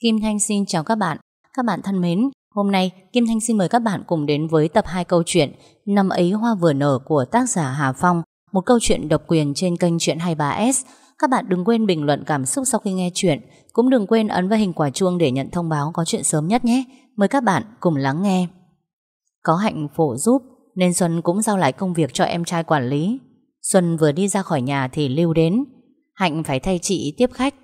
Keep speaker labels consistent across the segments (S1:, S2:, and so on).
S1: Kim Thanh xin chào các bạn. Các bạn thân mến, hôm nay Kim Thanh xin mời các bạn cùng đến với tập 2 câu chuyện Năm ấy hoa vừa nở của tác giả Hà Phong, một câu chuyện độc quyền trên kênh Chuyện 23S. Các bạn đừng quên bình luận cảm xúc sau khi nghe chuyện, cũng đừng quên ấn vào hình quả chuông để nhận thông báo có chuyện sớm nhất nhé. Mời các bạn cùng lắng nghe. Có hạnh phổ giúp nên Xuân cũng giao lại công việc cho em trai quản lý. Xuân vừa đi ra khỏi nhà thì Lưu đến. Hạnh phải thay chị tiếp khách.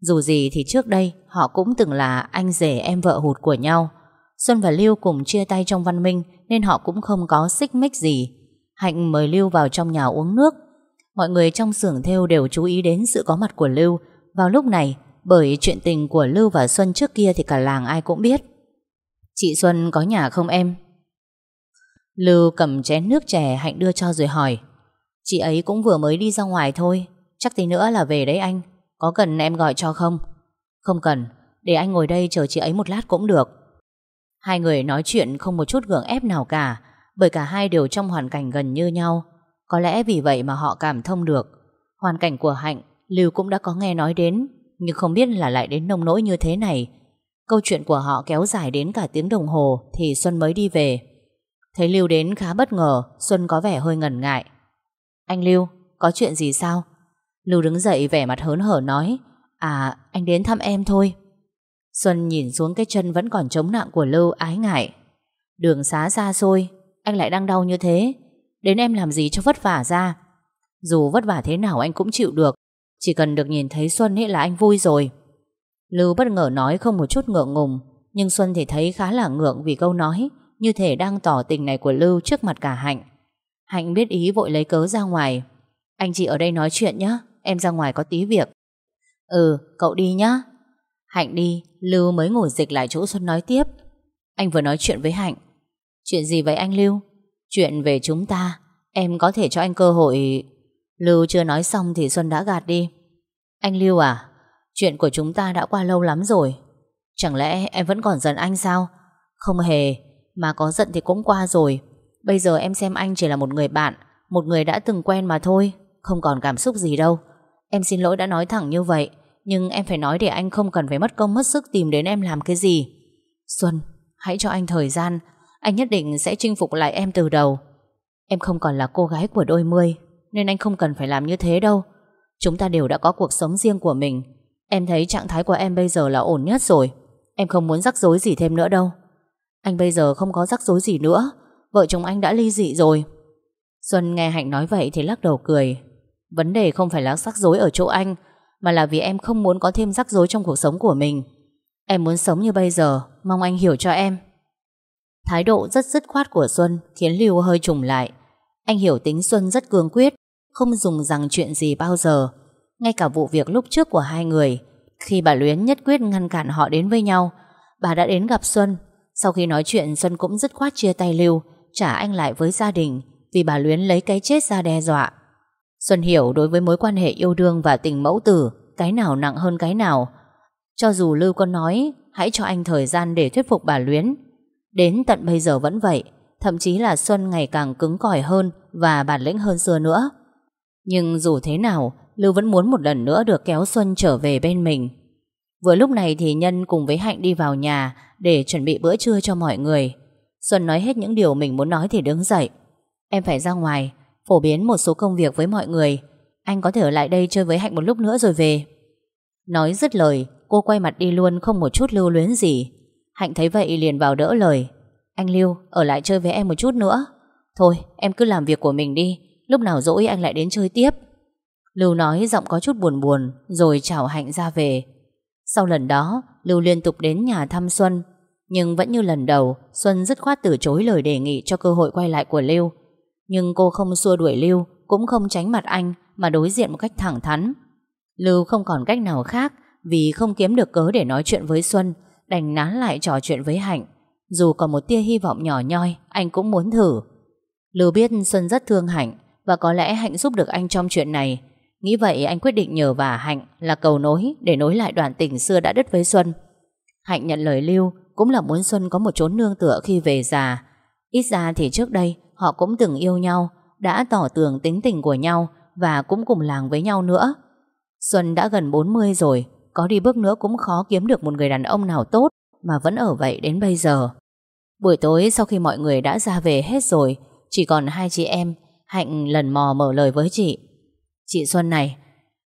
S1: Dù gì thì trước đây họ cũng từng là anh rể em vợ hụt của nhau. Xuân và Lưu cùng chia tay trong văn minh nên họ cũng không có xích mích gì. Hạnh mời Lưu vào trong nhà uống nước. Mọi người trong xưởng theo đều chú ý đến sự có mặt của Lưu vào lúc này bởi chuyện tình của Lưu và Xuân trước kia thì cả làng ai cũng biết. Chị Xuân có nhà không em? Lưu cầm chén nước chè Hạnh đưa cho rồi hỏi. Chị ấy cũng vừa mới đi ra ngoài thôi, chắc tí nữa là về đấy anh. Có cần em gọi cho không? Không cần, để anh ngồi đây chờ chị ấy một lát cũng được. Hai người nói chuyện không một chút gượng ép nào cả, bởi cả hai đều trong hoàn cảnh gần như nhau. Có lẽ vì vậy mà họ cảm thông được. Hoàn cảnh của Hạnh, Lưu cũng đã có nghe nói đến, nhưng không biết là lại đến nông nỗi như thế này. Câu chuyện của họ kéo dài đến cả tiếng đồng hồ thì Xuân mới đi về. Thấy Lưu đến khá bất ngờ, Xuân có vẻ hơi ngần ngại. Anh Lưu, có chuyện gì sao? Lưu đứng dậy vẻ mặt hớn hở nói À anh đến thăm em thôi. Xuân nhìn xuống cái chân vẫn còn chống nặng của Lưu ái ngại. Đường xá xa xôi, Anh lại đang đau như thế. Đến em làm gì cho vất vả ra? Dù vất vả thế nào anh cũng chịu được. Chỉ cần được nhìn thấy Xuân ấy là anh vui rồi. Lưu bất ngờ nói không một chút ngượng ngùng, Nhưng Xuân thì thấy khá là ngượng vì câu nói Như thể đang tỏ tình này của Lưu trước mặt cả Hạnh. Hạnh biết ý vội lấy cớ ra ngoài. Anh chị ở đây nói chuyện nhé Em ra ngoài có tí việc. Ừ cậu đi nhá. Hạnh đi, Lưu mới ngồi dịch lại chỗ Xuân nói tiếp. Anh vừa nói chuyện với Hạnh. Chuyện gì vậy anh Lưu? Chuyện về chúng ta. Em có thể cho anh cơ hội. Lưu chưa nói xong thì Xuân đã gạt đi. Anh Lưu à Chuyện của chúng ta đã qua lâu lắm rồi. Chẳng lẽ em vẫn còn giận anh sao? Không hề, Mà có giận thì cũng qua rồi. Bây giờ em xem anh chỉ là một người bạn, Một người đã từng quen mà thôi, Không còn cảm xúc gì đâu. Em xin lỗi đã nói thẳng như vậy Nhưng em phải nói để anh không cần phải mất công mất sức Tìm đến em làm cái gì. Xuân, hãy cho anh thời gian Anh nhất định sẽ chinh phục lại em từ đầu. Em không còn là cô gái của đôi mươi Nên anh không cần phải làm như thế đâu. Chúng ta đều đã có cuộc sống riêng của mình. Em thấy trạng thái của em bây giờ là ổn nhất rồi. Em không muốn rắc rối gì thêm nữa đâu. Anh bây giờ không có rắc rối gì nữa. Vợ chồng anh đã ly dị rồi. Xuân nghe Hạnh nói vậy thì lắc đầu cười. Vấn đề không phải là rắc rối ở chỗ anh, Mà là vì em không muốn có thêm rắc rối trong cuộc sống của mình. Em muốn sống như bây giờ, Mong anh hiểu cho em. Thái độ rất dứt khoát của Xuân Khiến Lưu hơi trùng lại. Anh hiểu tính Xuân rất cương quyết, Không dùng rằng chuyện gì bao giờ. Ngay cả vụ việc lúc trước của hai người, Khi bà Luyến nhất quyết ngăn cản họ đến với nhau, Bà đã đến gặp Xuân. Sau khi nói chuyện, Xuân cũng dứt khoát chia tay Lưu, Trả anh lại với gia đình, Vì bà Luyến lấy cái chết ra đe dọa. Xuân hiểu đối với mối quan hệ yêu đương và tình mẫu tử, cái nào nặng hơn cái nào. Cho dù Lưu có nói, hãy cho anh thời gian để thuyết phục bà Luyến. Đến tận bây giờ vẫn vậy, thậm chí là Xuân ngày càng cứng cỏi hơn và bản lĩnh hơn xưa nữa. Nhưng dù thế nào, Lưu vẫn muốn một lần nữa được kéo Xuân trở về bên mình. Vừa lúc này thì Nhân cùng với Hạnh đi vào nhà để chuẩn bị bữa trưa cho mọi người. Xuân nói hết những điều mình muốn nói thì đứng dậy. Em phải ra ngoài, phổ biến một số công việc với mọi người. Anh có thể ở lại đây chơi với Hạnh một lúc nữa rồi về. Nói dứt lời, cô quay mặt đi luôn không một chút lưu luyến gì. Hạnh thấy vậy liền vào đỡ lời. Anh Lưu, ở lại chơi với em một chút nữa. Thôi, em cứ làm việc của mình đi. Lúc nào rỗi anh lại đến chơi tiếp. Lưu nói giọng có chút buồn buồn, rồi chào Hạnh ra về. Sau lần đó, Lưu liên tục đến nhà thăm Xuân. Nhưng vẫn như lần đầu, Xuân dứt khoát từ chối lời đề nghị cho cơ hội quay lại của Lưu. Nhưng cô không xua đuổi Lưu, Cũng không tránh mặt anh, Mà đối diện một cách thẳng thắn. Lưu không còn cách nào khác, Vì không kiếm được cớ để nói chuyện với Xuân, Đành nán lại trò chuyện với Hạnh. Dù còn một tia hy vọng nhỏ nhoi, Anh cũng muốn thử. Lưu biết Xuân rất thương Hạnh, Và có lẽ Hạnh giúp được anh trong chuyện này. Nghĩ vậy, anh quyết định nhờ vả Hạnh Là cầu nối để nối lại đoạn tình xưa đã đứt với Xuân. Hạnh nhận lời Lưu, Cũng là muốn Xuân có một chốn nương tựa khi về già. Ít ra thì trước đây Họ cũng từng yêu nhau, Đã tỏ tường tính tình của nhau Và cũng cùng làng với nhau nữa. Xuân đã gần 40 rồi, Có đi bước nữa cũng khó kiếm được một người đàn ông nào tốt Mà vẫn ở vậy đến bây giờ. Buổi tối sau khi mọi người đã ra về hết rồi, Chỉ còn hai chị em, Hạnh lần mò mở lời với chị. Chị Xuân này,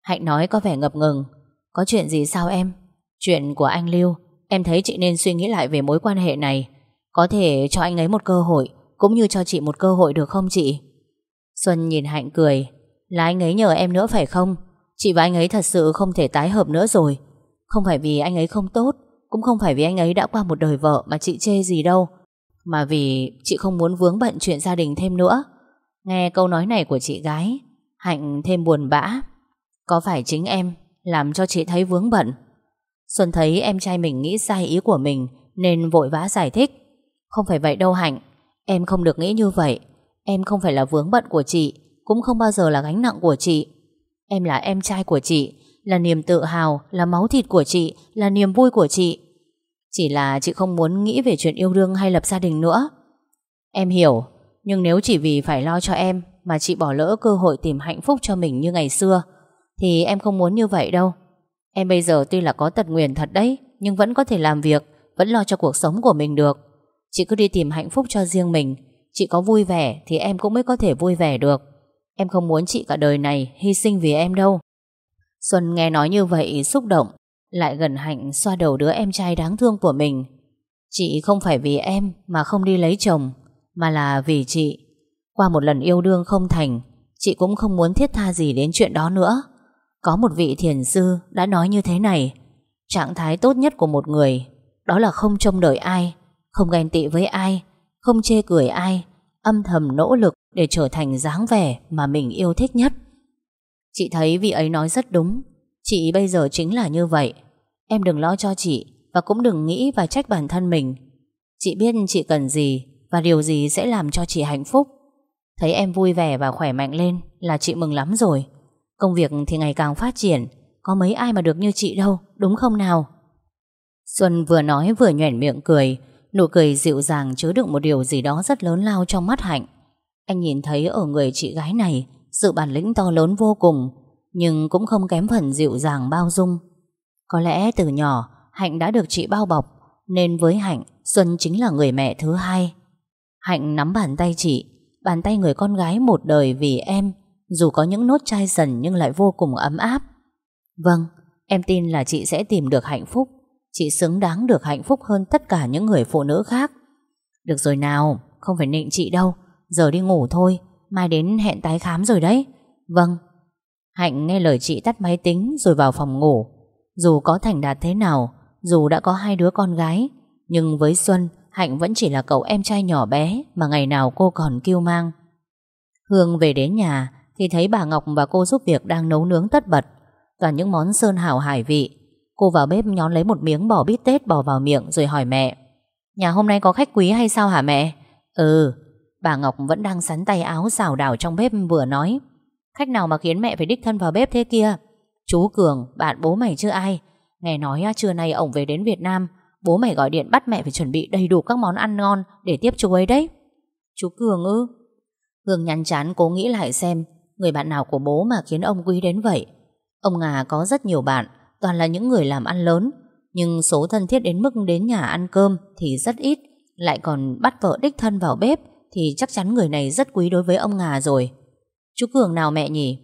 S1: Hạnh nói có vẻ ngập ngừng. Có chuyện gì sao em? Chuyện của anh Lưu, Em thấy chị nên suy nghĩ lại về mối quan hệ này. Có thể cho anh ấy một cơ hội cũng như cho chị một cơ hội được không chị? Xuân nhìn Hạnh cười. Là anh ấy nhờ em nữa phải không? Chị và anh ấy thật sự không thể tái hợp nữa rồi. Không phải vì anh ấy không tốt, Cũng không phải vì anh ấy đã qua một đời vợ Mà chị chê gì đâu. Mà vì chị không muốn vướng bận chuyện gia đình thêm nữa. Nghe câu nói này của chị gái, Hạnh thêm buồn bã. Có phải chính em Làm cho chị thấy vướng bận? Xuân thấy em trai mình nghĩ sai ý của mình Nên vội vã giải thích. Không phải vậy đâu Hạnh. Em không được nghĩ như vậy. Em không phải là vướng bận của chị Cũng không bao giờ là gánh nặng của chị. Em là em trai của chị Là niềm tự hào, là máu thịt của chị Là niềm vui của chị. Chỉ là chị không muốn nghĩ về chuyện yêu đương hay lập gia đình nữa. Em hiểu Nhưng nếu chỉ vì phải lo cho em Mà chị bỏ lỡ cơ hội tìm hạnh phúc cho mình như ngày xưa Thì em không muốn như vậy đâu. Em bây giờ tuy là có tật nguyền thật đấy Nhưng vẫn có thể làm việc Vẫn lo cho cuộc sống của mình được. Chị cứ đi tìm hạnh phúc cho riêng mình. Chị có vui vẻ thì em cũng mới có thể vui vẻ được. Em không muốn chị cả đời này Hy sinh vì em đâu. Xuân nghe nói như vậy xúc động, Lại gần Hạnh xoa đầu đứa em trai đáng thương của mình. Chị không phải vì em Mà không đi lấy chồng, Mà là vì chị. Qua một lần yêu đương không thành, Chị cũng không muốn thiết tha gì đến chuyện đó nữa. Có một vị thiền sư đã nói như thế này, Trạng thái tốt nhất của một người, Đó là không trông đợi ai không ghen tị với ai Không chê cười ai Âm thầm nỗ lực để trở thành dáng vẻ mà mình yêu thích nhất. Chị thấy vị ấy nói rất đúng. Chị bây giờ chính là như vậy. Em đừng lo cho chị và cũng đừng nghĩ và trách bản thân mình. Chị biết chị cần gì và điều gì sẽ làm cho chị hạnh phúc. Thấy em vui vẻ và khỏe mạnh lên là chị mừng lắm rồi. Công việc thì ngày càng phát triển, có mấy ai mà được như chị đâu, đúng không nào? Xuân vừa nói vừa nhoẻn miệng cười, nụ cười dịu dàng chứa đựng một điều gì đó rất lớn lao trong mắt Hạnh. Anh nhìn thấy ở người chị gái này sự bản lĩnh to lớn vô cùng, nhưng cũng không kém phần dịu dàng bao dung. Có lẽ từ nhỏ Hạnh đã được chị bao bọc, nên với Hạnh, Xuân chính là người mẹ thứ hai. Hạnh nắm bàn tay chị, bàn tay người con gái một đời vì em, dù có những nốt chai dần nhưng lại vô cùng ấm áp. Vâng, em tin là chị sẽ tìm được hạnh phúc. Chị xứng đáng được hạnh phúc hơn tất cả những người phụ nữ khác. Được rồi nào, không phải nịnh chị đâu. Giờ đi ngủ thôi. Mai đến hẹn tái khám rồi đấy. Vâng. Hạnh nghe lời chị tắt máy tính rồi vào phòng ngủ. Dù có thành đạt thế nào Dù đã có hai đứa con gái Nhưng với Xuân Hạnh vẫn chỉ là cậu em trai nhỏ bé Mà ngày nào cô còn kêu mang. Hương về đến nhà Thì thấy bà Ngọc và cô giúp việc đang nấu nướng tất bật. Toàn những món sơn hào hải vị Cô vào bếp nhón lấy một miếng bò bít tết bỏ vào miệng rồi hỏi mẹ. Nhà hôm nay có khách quý hay sao hả mẹ? Ừ, Bà Ngọc vẫn đang sắn tay áo xào đảo trong bếp vừa nói. Khách nào mà khiến mẹ phải đích thân vào bếp thế kia? Chú Cường, bạn bố mày chưa ai. Nghe nói à, trưa nay ổng về đến Việt Nam. Bố mày gọi điện bắt mẹ phải chuẩn bị đầy đủ các món ăn ngon Để tiếp chú ấy đấy. Chú Cường ư? Hương nhăn chán cố nghĩ lại xem Người bạn nào của bố mà khiến ông quý đến vậy? Ông Ngà có rất nhiều bạn Toàn là những người làm ăn lớn Nhưng số thân thiết đến mức đến nhà ăn cơm Thì rất ít Lại còn bắt vợ đích thân vào bếp thì chắc chắn người này rất quý đối với ông Ngà rồi. Chú Cường nào mẹ nhỉ?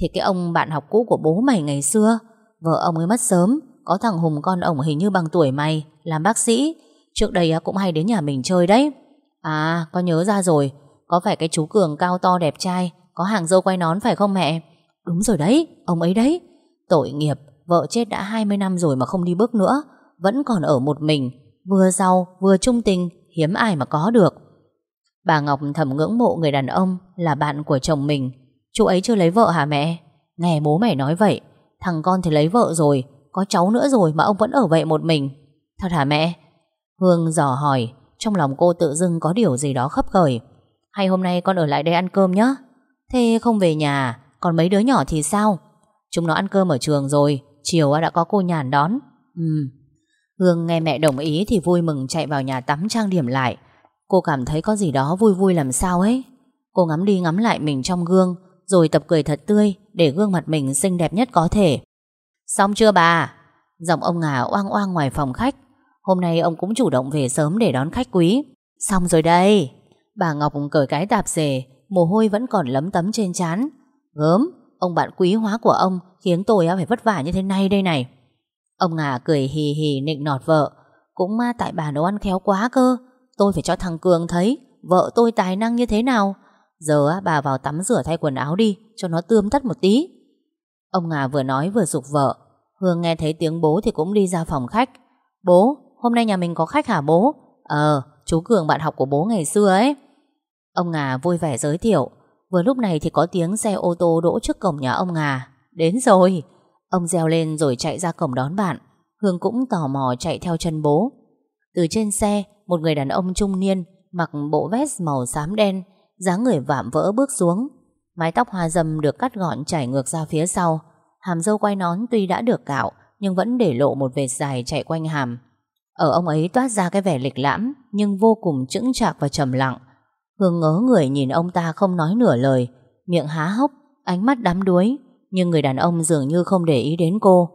S1: Thì cái ông bạn học cũ của bố mày ngày xưa, vợ ông ấy mất sớm, có thằng Hùng con ổng hình như bằng tuổi mày, làm bác sĩ, trước đây cũng hay đến nhà mình chơi đấy. À, con nhớ ra rồi, có phải cái chú Cường cao to đẹp trai, có hàng dâu quay nón phải không mẹ? Đúng rồi đấy, ông ấy đấy. Tội nghiệp, vợ chết đã 20 năm rồi mà không đi bước nữa, vẫn còn ở một mình, vừa giàu vừa trung tình, hiếm ai mà có được. Bà Ngọc thầm ngưỡng mộ người đàn ông là bạn của chồng mình. Chú ấy chưa lấy vợ hả mẹ? Nghe bố mày nói vậy, thằng con thì lấy vợ rồi, có cháu nữa rồi mà ông vẫn ở vậy một mình. Thật hả mẹ? Hương dò hỏi, trong lòng cô tự dưng có điều gì đó khấp khởi. Hay hôm nay con ở lại đây ăn cơm nhé? Thế không về nhà, còn mấy đứa nhỏ thì sao? Chúng nó ăn cơm ở trường rồi, chiều đã có cô nhàn đón. Ừ. Hương nghe mẹ đồng ý thì vui mừng chạy vào nhà tắm trang điểm lại. Cô cảm thấy có gì đó vui vui làm sao ấy. Cô ngắm đi ngắm lại mình trong gương Rồi tập cười thật tươi Để gương mặt mình xinh đẹp nhất có thể. Xong chưa bà? Giọng ông Ngà oang oang ngoài phòng khách. Hôm nay ông cũng chủ động về sớm để đón khách quý. Xong rồi đây. Bà Ngọc cởi cái tạp dề Mồ hôi vẫn còn lấm tấm trên trán. Gớm, ông bạn quý hóa của ông Khiến tôi à, phải vất vả như thế này đây này. Ông Ngà cười hì hì nịnh nọt vợ. Cũng mà tại bà nấu ăn khéo quá cơ. Tôi phải cho thằng Cường thấy Vợ tôi tài năng như thế nào. Giờ à, bà vào tắm rửa thay quần áo đi Cho nó tươm tất một tí. Ông Ngà vừa nói vừa dục vợ. Hương nghe thấy tiếng bố thì cũng đi ra phòng khách. Bố, hôm nay nhà mình có khách hả bố? Ờ, chú Cường bạn học của bố ngày xưa ấy. Ông Ngà vui vẻ giới thiệu. Vừa lúc này thì có tiếng xe ô tô đỗ trước cổng nhà ông Ngà. Đến rồi. Ông reo lên rồi chạy ra cổng đón bạn. Hương cũng tò mò chạy theo chân bố. Từ trên xe, Một người đàn ông trung niên Mặc bộ vest màu xám đen, dáng người vạm vỡ bước xuống. Mái tóc hoa dâm được cắt gọn chảy ngược ra phía sau. Hàm dâu quay nón tuy đã được cạo, Nhưng vẫn để lộ một vệt dài chạy quanh hàm. Ở ông ấy toát ra cái vẻ lịch lãm, Nhưng vô cùng chững chạc và trầm lặng. Hương ngớ người nhìn ông ta không nói nửa lời Miệng há hốc Ánh mắt đắm đuối Nhưng người đàn ông dường như không để ý đến cô.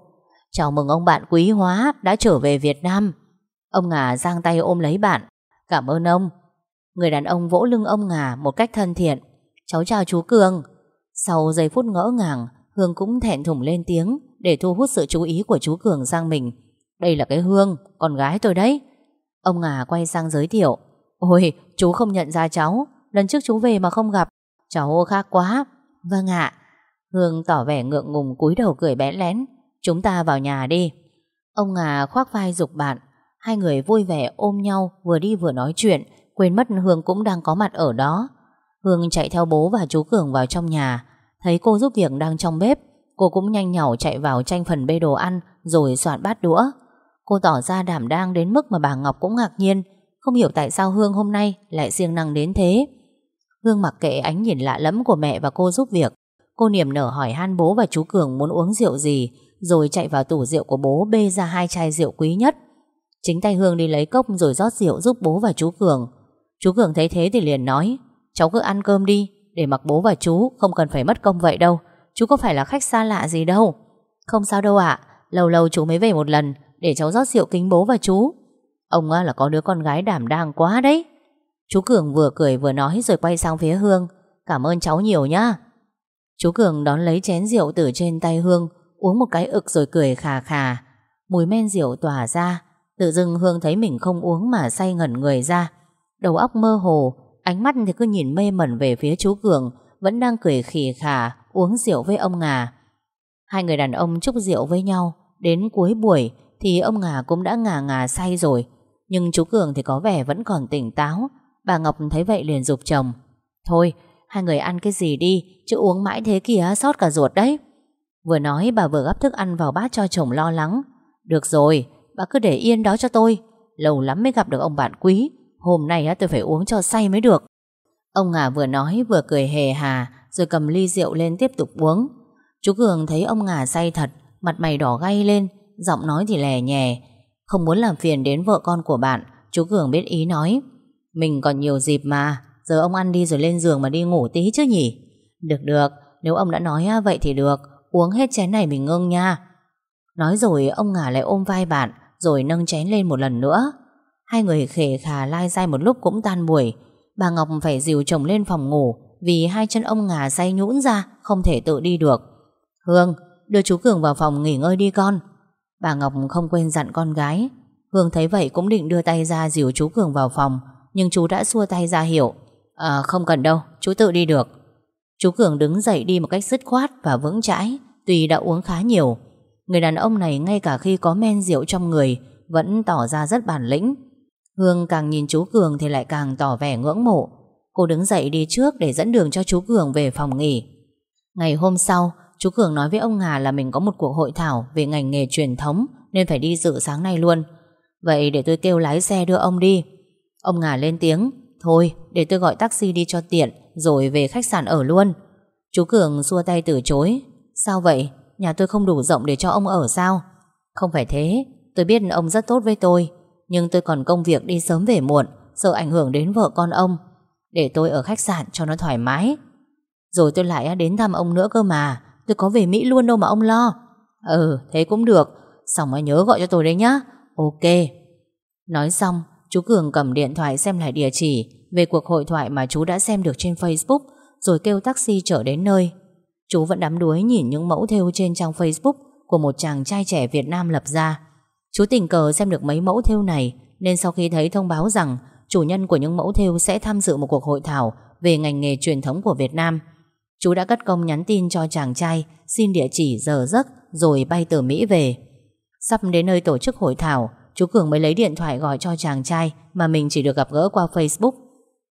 S1: Chào mừng ông bạn quý hóa Đã trở về Việt Nam. Ông Ngà giang tay ôm lấy bạn. Cảm ơn ông. Người đàn ông vỗ lưng ông Ngà một cách thân thiện. Cháu chào chú Cường. Sau giây phút ngỡ ngàng Hương cũng thẹn thùng lên tiếng Để thu hút sự chú ý của chú Cường sang mình. Đây là cái Hương, con gái tôi đấy. Ông Ngà quay sang giới thiệu. Ôi, chú không nhận ra cháu. Lần trước chú về mà không gặp. Cháu khác quá. Vâng ạ. Hương tỏ vẻ ngượng ngùng cúi đầu cười bé lén Chúng ta vào nhà đi. Ông Ngà khoác vai dục bạn. Hai người vui vẻ ôm nhau Vừa đi vừa nói chuyện. Quên mất Hương cũng đang có mặt ở đó. Hương chạy theo bố và chú Cường vào trong nhà. Thấy cô giúp việc đang trong bếp Cô cũng nhanh nhỏ chạy vào tranh phần bê đồ ăn Rồi soạn bát đũa. Cô tỏ ra đảm đang đến mức mà bà Ngọc cũng ngạc nhiên. Không hiểu tại sao Hương hôm nay Lại siêng năng đến thế. Hương mặc kệ ánh nhìn lạ lẫm của mẹ và cô giúp việc. Cô niềm nở hỏi han bố và chú Cường muốn uống rượu gì, Rồi chạy vào tủ rượu của bố Bê ra hai chai rượu quý nhất. Chính tay Hương đi lấy cốc rồi rót rượu giúp bố và chú Cường. Chú Cường thấy thế thì liền nói, Cháu cứ ăn cơm đi, Để mặc bố và chú không cần phải mất công vậy đâu. Chú có phải là khách xa lạ gì đâu. Không sao đâu ạ, Lâu lâu chú mới về một lần, Để cháu rót rượu kính bố và chú. Ông là có đứa con gái đảm đang quá đấy. Chú Cường vừa cười vừa nói Rồi quay sang phía Hương. Cảm ơn cháu nhiều nhá. Chú Cường đón lấy chén rượu từ trên tay Hương, Uống một cái ực rồi cười khà khà. Mùi men rượu tỏa ra, Tự dưng Hương thấy mình không uống mà say ngẩn người ra. Đầu óc mơ hồ, Ánh mắt thì cứ nhìn mê mẩn về phía chú Cường, Vẫn đang cười khì khà, Uống rượu với ông Ngà. Hai người đàn ông chúc rượu với nhau. Đến cuối buổi thì ông Ngà cũng đã ngà ngà say rồi. Nhưng chú Cường thì có vẻ vẫn còn tỉnh táo. Bà Ngọc thấy vậy liền dục chồng. Thôi, hai người ăn cái gì đi, Chứ uống mãi thế kìa sót cả ruột đấy. Vừa nói bà vừa gắp thức ăn vào bát cho chồng lo lắng. Được rồi, Bà cứ để yên đó cho tôi. Lâu lắm mới gặp được ông bạn quý. Hôm nay tôi phải uống cho say mới được. Ông Ngà vừa nói vừa cười hề hà, Rồi cầm ly rượu lên tiếp tục uống. Chú Cường thấy ông Ngà say thật, Mặt mày đỏ gay lên, Giọng nói thì lè nhè. Không muốn làm phiền đến vợ con của bạn. Chú Cường biết ý nói. Mình còn nhiều dịp mà, Giờ ông ăn đi rồi lên giường mà đi ngủ tí chứ nhỉ? Được được, Nếu ông đã nói vậy thì được. Uống hết chén này mình ngưng nha. Nói rồi ông ngả lại ôm vai bạn, Rồi nâng chén lên một lần nữa. Hai người khề khà lai dai một lúc cũng tan buổi. Bà Ngọc phải dìu chồng lên phòng ngủ, Vì hai chân ông ngà say nhũn ra, Không thể tự đi được. Hương, đưa chú Cường vào phòng nghỉ ngơi đi con. Bà Ngọc không quên dặn con gái Hương thấy vậy cũng định đưa tay ra dìu chú Cường vào phòng Nhưng chú đã xua tay ra hiểu À ờ, không cần đâu Chú tự đi được Chú Cường đứng dậy đi một cách dứt khoát và vững chãi Tuy đã uống khá nhiều Người đàn ông này ngay cả khi có men rượu trong người Vẫn tỏ ra rất bản lĩnh Hương càng nhìn chú Cường thì lại càng tỏ vẻ ngưỡng mộ. Cô đứng dậy đi trước để dẫn đường cho chú Cường về phòng nghỉ. Ngày hôm sau, chú Cường nói với ông Hà là mình có một cuộc hội thảo về ngành nghề truyền thống nên phải đi dự sáng nay luôn. Vậy để tôi kêu lái xe đưa ông đi. Ông Hà lên tiếng, thôi để tôi gọi taxi đi cho tiện rồi về khách sạn ở luôn. Chú Cường xua tay từ chối. Sao vậy? Nhà tôi không đủ rộng để cho ông ở sao? Không phải thế, tôi biết ông rất tốt với tôi nhưng tôi còn công việc đi sớm về muộn Sợ ảnh hưởng đến vợ con ông Để tôi ở khách sạn cho nó thoải mái Rồi tôi lại đến thăm ông nữa cơ mà Tôi có về Mỹ luôn đâu mà ông lo. Ừ thế cũng được. Xong mà nhớ gọi cho tôi đấy nhá. Ok. Nói xong, Chú Cường cầm điện thoại xem lại địa chỉ Về cuộc hội thoại mà chú đã xem được trên Facebook, Rồi kêu taxi trở đến nơi. Chú vẫn đắm đuối nhìn những mẫu thêu trên trang Facebook Của một chàng trai trẻ Việt Nam lập ra. Chú tình cờ xem được mấy mẫu thêu này, Nên sau khi thấy thông báo rằng Chủ nhân của những mẫu thêu sẽ tham dự một cuộc hội thảo Về ngành nghề truyền thống của Việt Nam Chú đã cất công nhắn tin cho chàng trai, Xin địa chỉ giờ giấc, Rồi bay từ Mỹ về. Sắp đến nơi tổ chức hội thảo, Chú Cường mới lấy điện thoại gọi cho chàng trai Mà mình chỉ được gặp gỡ qua Facebook.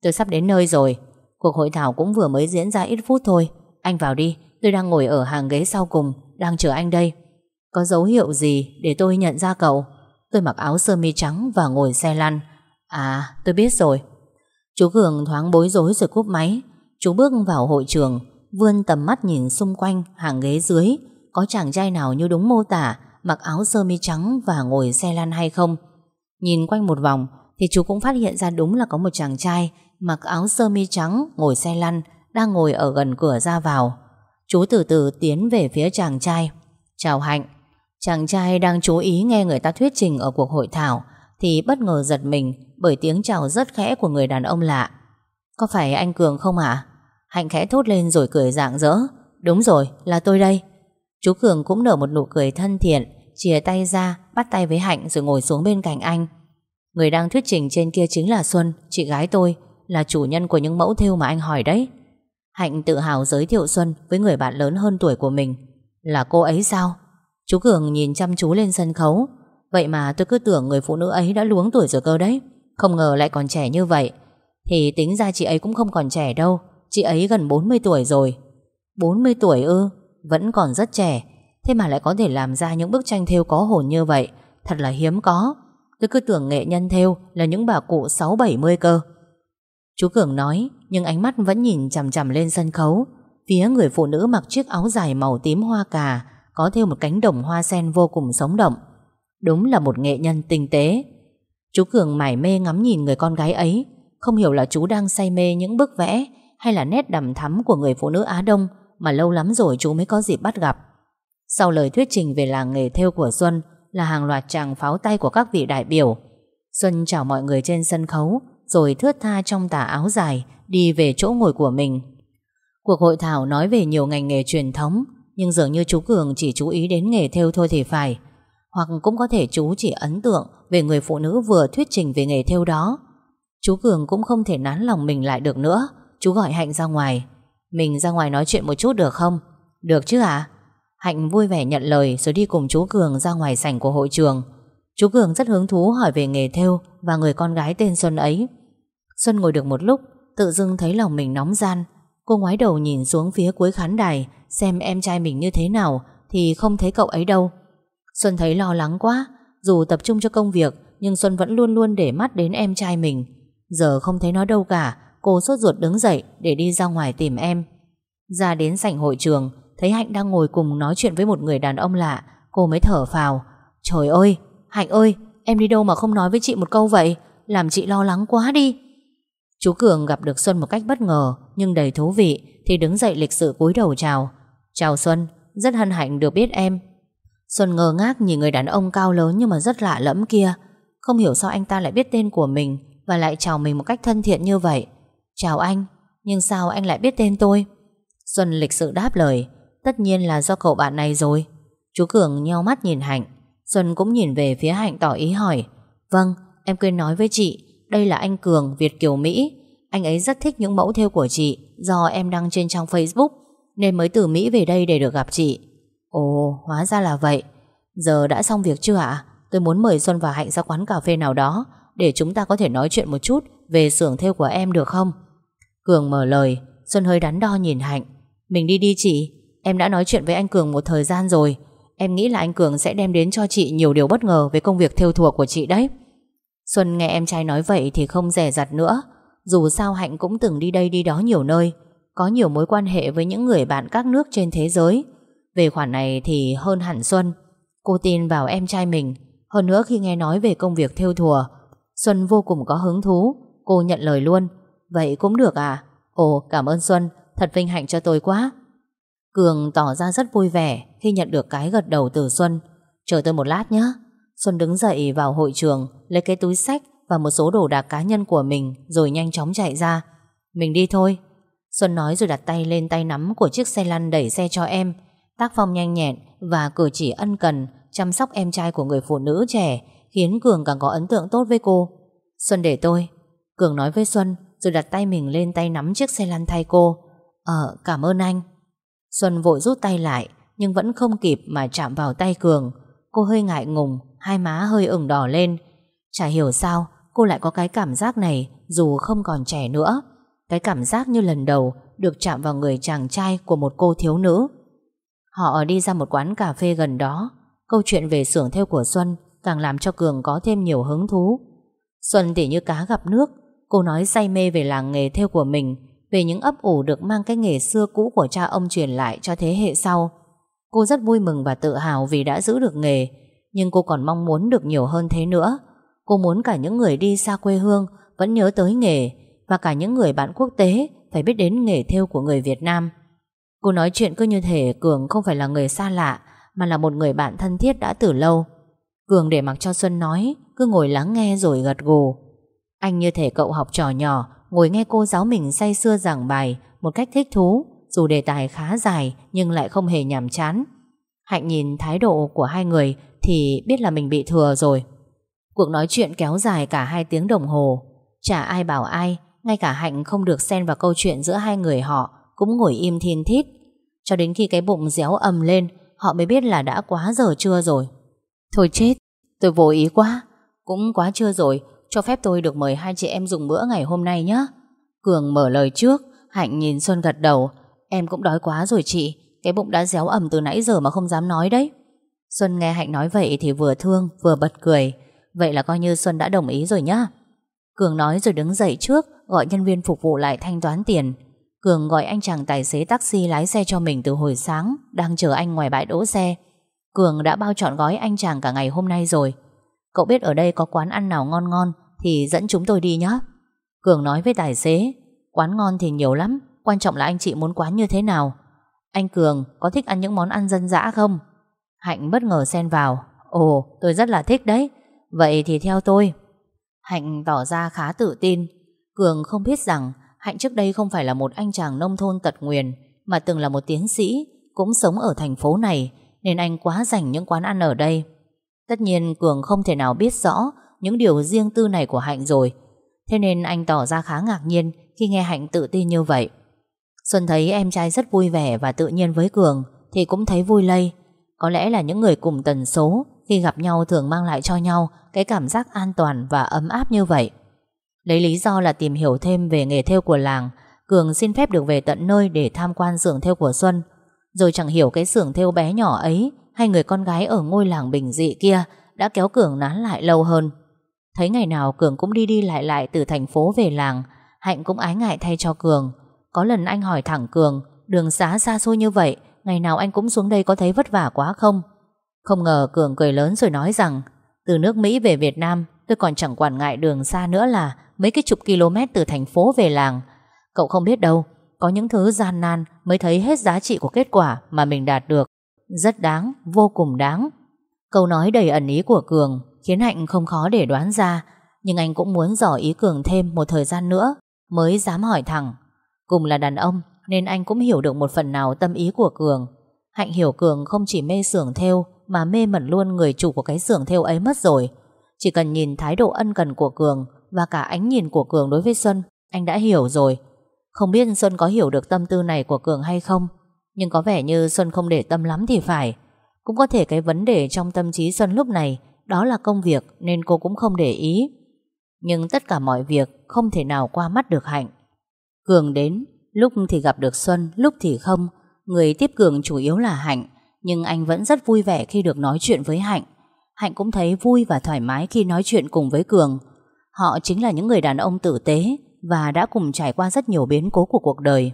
S1: Tôi sắp đến nơi rồi, Cuộc hội thảo cũng vừa mới diễn ra ít phút thôi. Anh vào đi, Tôi đang ngồi ở hàng ghế sau cùng, Đang chờ anh đây. Có dấu hiệu gì để tôi nhận ra cậu? Tôi mặc áo sơ mi trắng và ngồi xe lăn. À tôi biết rồi. Chú Cường thoáng bối rối rồi cúp máy. Chú bước vào hội trường. Vươn tầm mắt nhìn xung quanh hàng ghế dưới. Có chàng trai nào như đúng mô tả, Mặc áo sơ mi trắng và ngồi xe lăn hay không? Nhìn quanh một vòng Thì chú cũng phát hiện ra đúng là có một chàng trai Mặc áo sơ mi trắng Ngồi xe lăn, Đang ngồi ở gần cửa ra vào. Chú từ từ tiến về phía chàng trai. Chào Hạnh. Chàng trai đang chú ý nghe người ta thuyết trình Ở cuộc hội thảo Thì bất ngờ giật mình Bởi tiếng chào rất khẽ của người đàn ông lạ. Có phải anh Cường không ạ? Hạnh khẽ thốt lên rồi cười rạng rỡ. Đúng rồi, là tôi đây. Chú Cường cũng nở một nụ cười thân thiện, Chìa tay ra, Bắt tay với Hạnh rồi ngồi xuống bên cạnh anh. Người đang thuyết trình trên kia chính là Xuân, Chị gái tôi, Là chủ nhân của những mẫu thêu mà anh hỏi đấy. Hạnh tự hào giới thiệu Xuân Với người bạn lớn hơn tuổi của mình. Là cô ấy sao? Chú Cường nhìn chăm chú lên sân khấu. Vậy mà tôi cứ tưởng người phụ nữ ấy đã luống tuổi rồi cơ đấy. Không ngờ lại còn trẻ như vậy. Thì tính ra chị ấy cũng không còn trẻ đâu. Chị ấy gần 40 tuổi rồi. 40 tuổi ư? Vẫn còn rất trẻ. Thế mà lại có thể làm ra những bức tranh thêu có hồn như vậy. Thật là hiếm có. Tôi cứ tưởng nghệ nhân thêu là những bà cụ 6-70 cơ. Chú Cường nói, Nhưng ánh mắt vẫn nhìn chằm chằm lên sân khấu. Phía người phụ nữ mặc chiếc áo dài màu tím hoa cà, Có thêm một cánh đồng hoa sen vô cùng sống động. Đúng là một nghệ nhân tinh tế. Chú Cường mải mê ngắm nhìn người con gái ấy. Không hiểu là chú đang say mê những bức vẽ hay là nét đầm thắm của người phụ nữ Á Đông Mà lâu lắm rồi chú mới có dịp bắt gặp sau lời thuyết trình về làng nghề theo của Xuân là hàng loạt tràng pháo tay của các vị đại biểu. Xuân chào mọi người trên sân khấu rồi thướt tha trong tà áo dài đi về chỗ ngồi của mình. Cuộc hội thảo nói về nhiều ngành nghề truyền thống, nhưng dường như chú Cường chỉ chú ý đến nghề theo thôi thì phải. Hoặc cũng có thể chú chỉ ấn tượng về người phụ nữ vừa thuyết trình về nghề theo đó. Chú Cường cũng không thể nán lòng mình lại được nữa. Chú gọi Hạnh ra ngoài. Mình ra ngoài nói chuyện một chút được không? Được chứ ạ? À? Hạnh vui vẻ nhận lời rồi đi cùng chú Cường ra ngoài sảnh của hội trường. Chú Cường rất hứng thú hỏi về nghề theo và người con gái tên Xuân ấy. Xuân ngồi được một lúc, tự dưng thấy lòng mình nóng gian. Cô ngoái đầu nhìn xuống phía cuối khán đài xem em trai mình như thế nào thì không thấy cậu ấy đâu. Xuân thấy lo lắng quá, dù tập trung cho công việc nhưng Xuân vẫn luôn luôn để mắt đến em trai mình. Giờ không thấy nó đâu cả, cô sốt ruột đứng dậy để đi ra ngoài tìm em. Ra đến sảnh hội trường, Thấy Hạnh đang ngồi cùng nói chuyện với một người đàn ông lạ. Cô mới thở phào. Trời ơi, Hạnh ơi Em đi đâu mà không nói với chị một câu vậy? Làm chị lo lắng quá đi. Chú Cường gặp được Xuân một cách bất ngờ Nhưng đầy thú vị Thì đứng dậy lịch sự cúi đầu chào. Chào Xuân, rất hân hạnh được biết em. Xuân ngơ ngác nhìn người đàn ông cao lớn Nhưng mà rất lạ lẫm kia. Không hiểu sao anh ta lại biết tên của mình Và lại chào mình một cách thân thiện như vậy. Chào anh Nhưng sao anh lại biết tên tôi? Xuân lịch sự đáp lời Tất nhiên là do cậu bạn này rồi. Chú Cường nheo mắt nhìn Hạnh. Xuân cũng nhìn về phía Hạnh tỏ ý hỏi Vâng, em quên nói với chị Đây là anh Cường, Việt Kiều Mỹ. Anh ấy rất thích những mẫu theo của chị Do em đăng trên trang Facebook Nên mới từ Mỹ về đây để được gặp chị. Ồ, hóa ra là vậy. Giờ đã xong việc chưa ạ? Tôi muốn mời Xuân và Hạnh ra quán cà phê nào đó Để chúng ta có thể nói chuyện một chút Về xưởng theo của em được không? Cường mở lời, Xuân hơi đắn đo nhìn Hạnh. Mình đi đi chị, Em đã nói chuyện với anh Cường một thời gian rồi. Em nghĩ là anh Cường sẽ đem đến cho chị nhiều điều bất ngờ về công việc theo thuộc của chị đấy. Xuân nghe em trai nói vậy thì không rẻ rặt nữa. Dù sao Hạnh cũng từng đi đây đi đó nhiều nơi, Có nhiều mối quan hệ với những người bạn các nước trên thế giới. Về khoản này thì hơn hẳn Xuân. Cô tin vào em trai mình. Hơn nữa khi nghe nói về công việc theo thùa, Xuân vô cùng có hứng thú. Cô nhận lời luôn. Vậy cũng được à? Ồ, cảm ơn Xuân, Thật vinh hạnh cho tôi quá. Cường tỏ ra rất vui vẻ khi nhận được cái gật đầu từ Xuân. Chờ tôi một lát nhé. Xuân đứng dậy vào hội trường, Lấy cái túi sách và một số đồ đạc cá nhân của mình Rồi nhanh chóng chạy ra. Mình đi thôi. Xuân nói rồi đặt tay lên tay nắm của chiếc xe lăn đẩy xe cho em. Tác phong nhanh nhẹn Và cử chỉ ân cần Chăm sóc em trai của người phụ nữ trẻ Khiến Cường càng có ấn tượng tốt với cô. Xuân để tôi. Cường nói với Xuân rồi đặt tay mình lên tay nắm chiếc xe lăn thay cô. Ờ cảm ơn anh. Xuân vội rút tay lại, Nhưng vẫn không kịp mà chạm vào tay Cường. Cô hơi ngại ngùng, Hai má hơi ửng đỏ lên. Chả hiểu sao, cô lại có cái cảm giác này, Dù không còn trẻ nữa. Cái cảm giác như lần đầu Được chạm vào người chàng trai của một cô thiếu nữ. Họ đi ra một quán cà phê gần đó. Câu chuyện về xưởng theo của Xuân Càng làm cho Cường có thêm nhiều hứng thú. Xuân tỉ như cá gặp nước Cô nói say mê về làng nghề theo của mình, Về những ấp ủ được mang cái nghề xưa cũ Của cha ông truyền lại cho thế hệ sau. Cô rất vui mừng và tự hào Vì đã giữ được nghề, Nhưng cô còn mong muốn được nhiều hơn thế nữa. Cô muốn cả những người đi xa quê hương Vẫn nhớ tới nghề, Và cả những người bạn quốc tế Phải biết đến nghề theo của người Việt Nam. Cô nói chuyện cứ như thể Cường không phải là người xa lạ, Mà là một người bạn thân thiết đã từ lâu. Cường để mặc cho Xuân nói, Cứ ngồi lắng nghe rồi gật gù. Anh như thể cậu học trò nhỏ, Ngồi nghe cô giáo mình say sưa giảng bài Một cách thích thú. Dù đề tài khá dài, Nhưng lại không hề nhàm chán. Hạnh nhìn thái độ của hai người Thì biết là mình bị thừa rồi. Cuộc nói chuyện kéo dài cả hai tiếng đồng hồ. Chả ai bảo ai, Ngay cả Hạnh không được xen vào câu chuyện giữa hai người họ, Cũng ngồi im thiên thít. Cho đến khi cái bụng réo ầm lên, Họ mới biết là đã quá giờ trưa rồi. Thôi chết, Tôi vô ý quá. Cũng quá trưa rồi cho phép tôi được mời hai chị em dùng bữa ngày hôm nay nhé. Cường mở lời trước, Hạnh nhìn Xuân gật đầu. Em cũng đói quá rồi chị, Cái bụng đã réo ẩm từ nãy giờ mà không dám nói đấy. Xuân nghe Hạnh nói vậy thì vừa thương, vừa bật cười. Vậy là coi như Xuân đã đồng ý rồi nhá. Cường nói rồi đứng dậy trước, Gọi nhân viên phục vụ lại thanh toán tiền. Cường gọi anh chàng tài xế taxi lái xe cho mình từ hồi sáng, Đang chờ anh ngoài bãi đỗ xe. Cường đã bao trọn gói anh chàng cả ngày hôm nay rồi. Cậu biết ở đây có quán ăn nào ngon ngon Thì dẫn chúng tôi đi nhé Cường nói với tài xế, Quán ngon thì nhiều lắm, Quan trọng là anh chị muốn quán như thế nào. Anh Cường, có thích ăn những món ăn dân dã không? Hạnh bất ngờ xen vào, Ồ, tôi rất là thích đấy, Vậy thì theo tôi. Hạnh tỏ ra khá tự tin. Cường không biết rằng Hạnh trước đây không phải là một anh chàng nông thôn tật nguyền, Mà từng là một tiến sĩ, Cũng sống ở thành phố này, Nên anh quá dành những quán ăn ở đây. Tất nhiên Cường không thể nào biết rõ Những điều riêng tư này của Hạnh rồi. Thế nên anh tỏ ra khá ngạc nhiên Khi nghe Hạnh tự tin như vậy. Xuân thấy em trai rất vui vẻ Và tự nhiên với Cường Thì cũng thấy vui lây. Có lẽ là những người cùng tần số Khi gặp nhau thường mang lại cho nhau Cái cảm giác an toàn và ấm áp như vậy. Lấy lý do là tìm hiểu thêm về nghề theo của làng, Cường xin phép được về tận nơi để tham quan xưởng theo của Xuân. Rồi chẳng hiểu cái xưởng theo bé nhỏ ấy hay người con gái ở ngôi làng bình dị kia Đã kéo Cường nán lại lâu hơn. Thấy ngày nào Cường cũng đi đi lại lại từ thành phố về làng, Hạnh cũng ái ngại thay cho Cường. Có lần anh hỏi thẳng Cường, Đường xá xa xôi như vậy, Ngày nào anh cũng xuống đây có thấy vất vả quá không? Không ngờ Cường cười lớn rồi nói rằng, Từ nước Mỹ về Việt Nam, Tôi còn chẳng quản ngại đường xa nữa là Mấy cái chục km từ thành phố về làng. Cậu không biết đâu, Có những thứ gian nan mới thấy hết giá trị của kết quả Mà mình đạt được. Rất đáng, vô cùng đáng. Câu nói đầy ẩn ý của Cường Khiến Hạnh không khó để đoán ra Nhưng anh cũng muốn dò ý Cường thêm một thời gian nữa Mới dám hỏi thẳng. Cùng là đàn ông Nên anh cũng hiểu được một phần nào tâm ý của Cường. Hạnh hiểu Cường không chỉ mê xưởng theo Mà mê mẩn luôn người chủ của cái xưởng theo ấy mất rồi. Chỉ cần nhìn thái độ ân cần của Cường Và cả ánh nhìn của Cường đối với Xuân Anh đã hiểu rồi. Không biết Xuân có hiểu được tâm tư này của Cường hay không nhưng có vẻ như Xuân không để tâm lắm thì phải. Cũng có thể cái vấn đề trong tâm trí Xuân lúc này, Đó là công việc nên cô cũng không để ý. Nhưng tất cả mọi việc Không thể nào qua mắt được Hạnh. Cường đến, Lúc thì gặp được Xuân, Lúc thì không. Người tiếp Cường chủ yếu là Hạnh, Nhưng anh vẫn rất vui vẻ khi được nói chuyện với Hạnh. Hạnh cũng thấy vui và thoải mái khi nói chuyện cùng với Cường. Họ chính là những người đàn ông tử tế Và đã cùng trải qua rất nhiều biến cố của cuộc đời.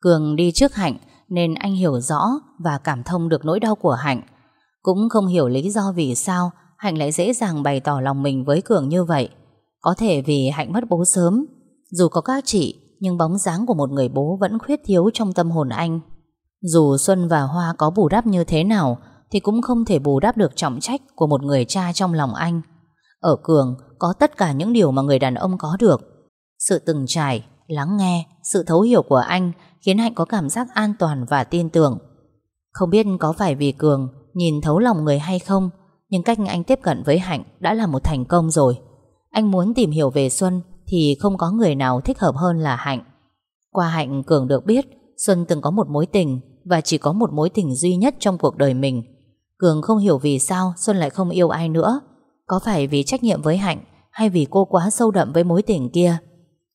S1: Cường đi trước Hạnh nên anh hiểu rõ Và cảm thông được nỗi đau của Hạnh. Cũng không hiểu lý do vì sao Hạnh lại dễ dàng bày tỏ lòng mình với Cường như vậy. Có thể vì Hạnh mất bố sớm. Dù có các chị Nhưng bóng dáng của một người bố vẫn khuyết thiếu trong tâm hồn anh. Dù Xuân và Hoa có bù đắp như thế nào Thì cũng không thể bù đắp được trọng trách Của một người cha trong lòng anh. Ở Cường có tất cả những điều mà người đàn ông có được. Sự từng trải Lắng nghe, sự thấu hiểu của anh Khiến Hạnh có cảm giác an toàn và tin tưởng. Không biết có phải vì Cường Nhìn thấu lòng người hay không, Nhưng cách anh tiếp cận với Hạnh Đã là một thành công rồi. Anh muốn tìm hiểu về Xuân Thì không có người nào thích hợp hơn là Hạnh. Qua Hạnh, Cường được biết, Xuân từng có một mối tình Và chỉ có một mối tình duy nhất trong cuộc đời mình. Cường không hiểu vì sao Xuân lại không yêu ai nữa. Có phải vì trách nhiệm với Hạnh Hay vì cô quá sâu đậm với mối tình kia?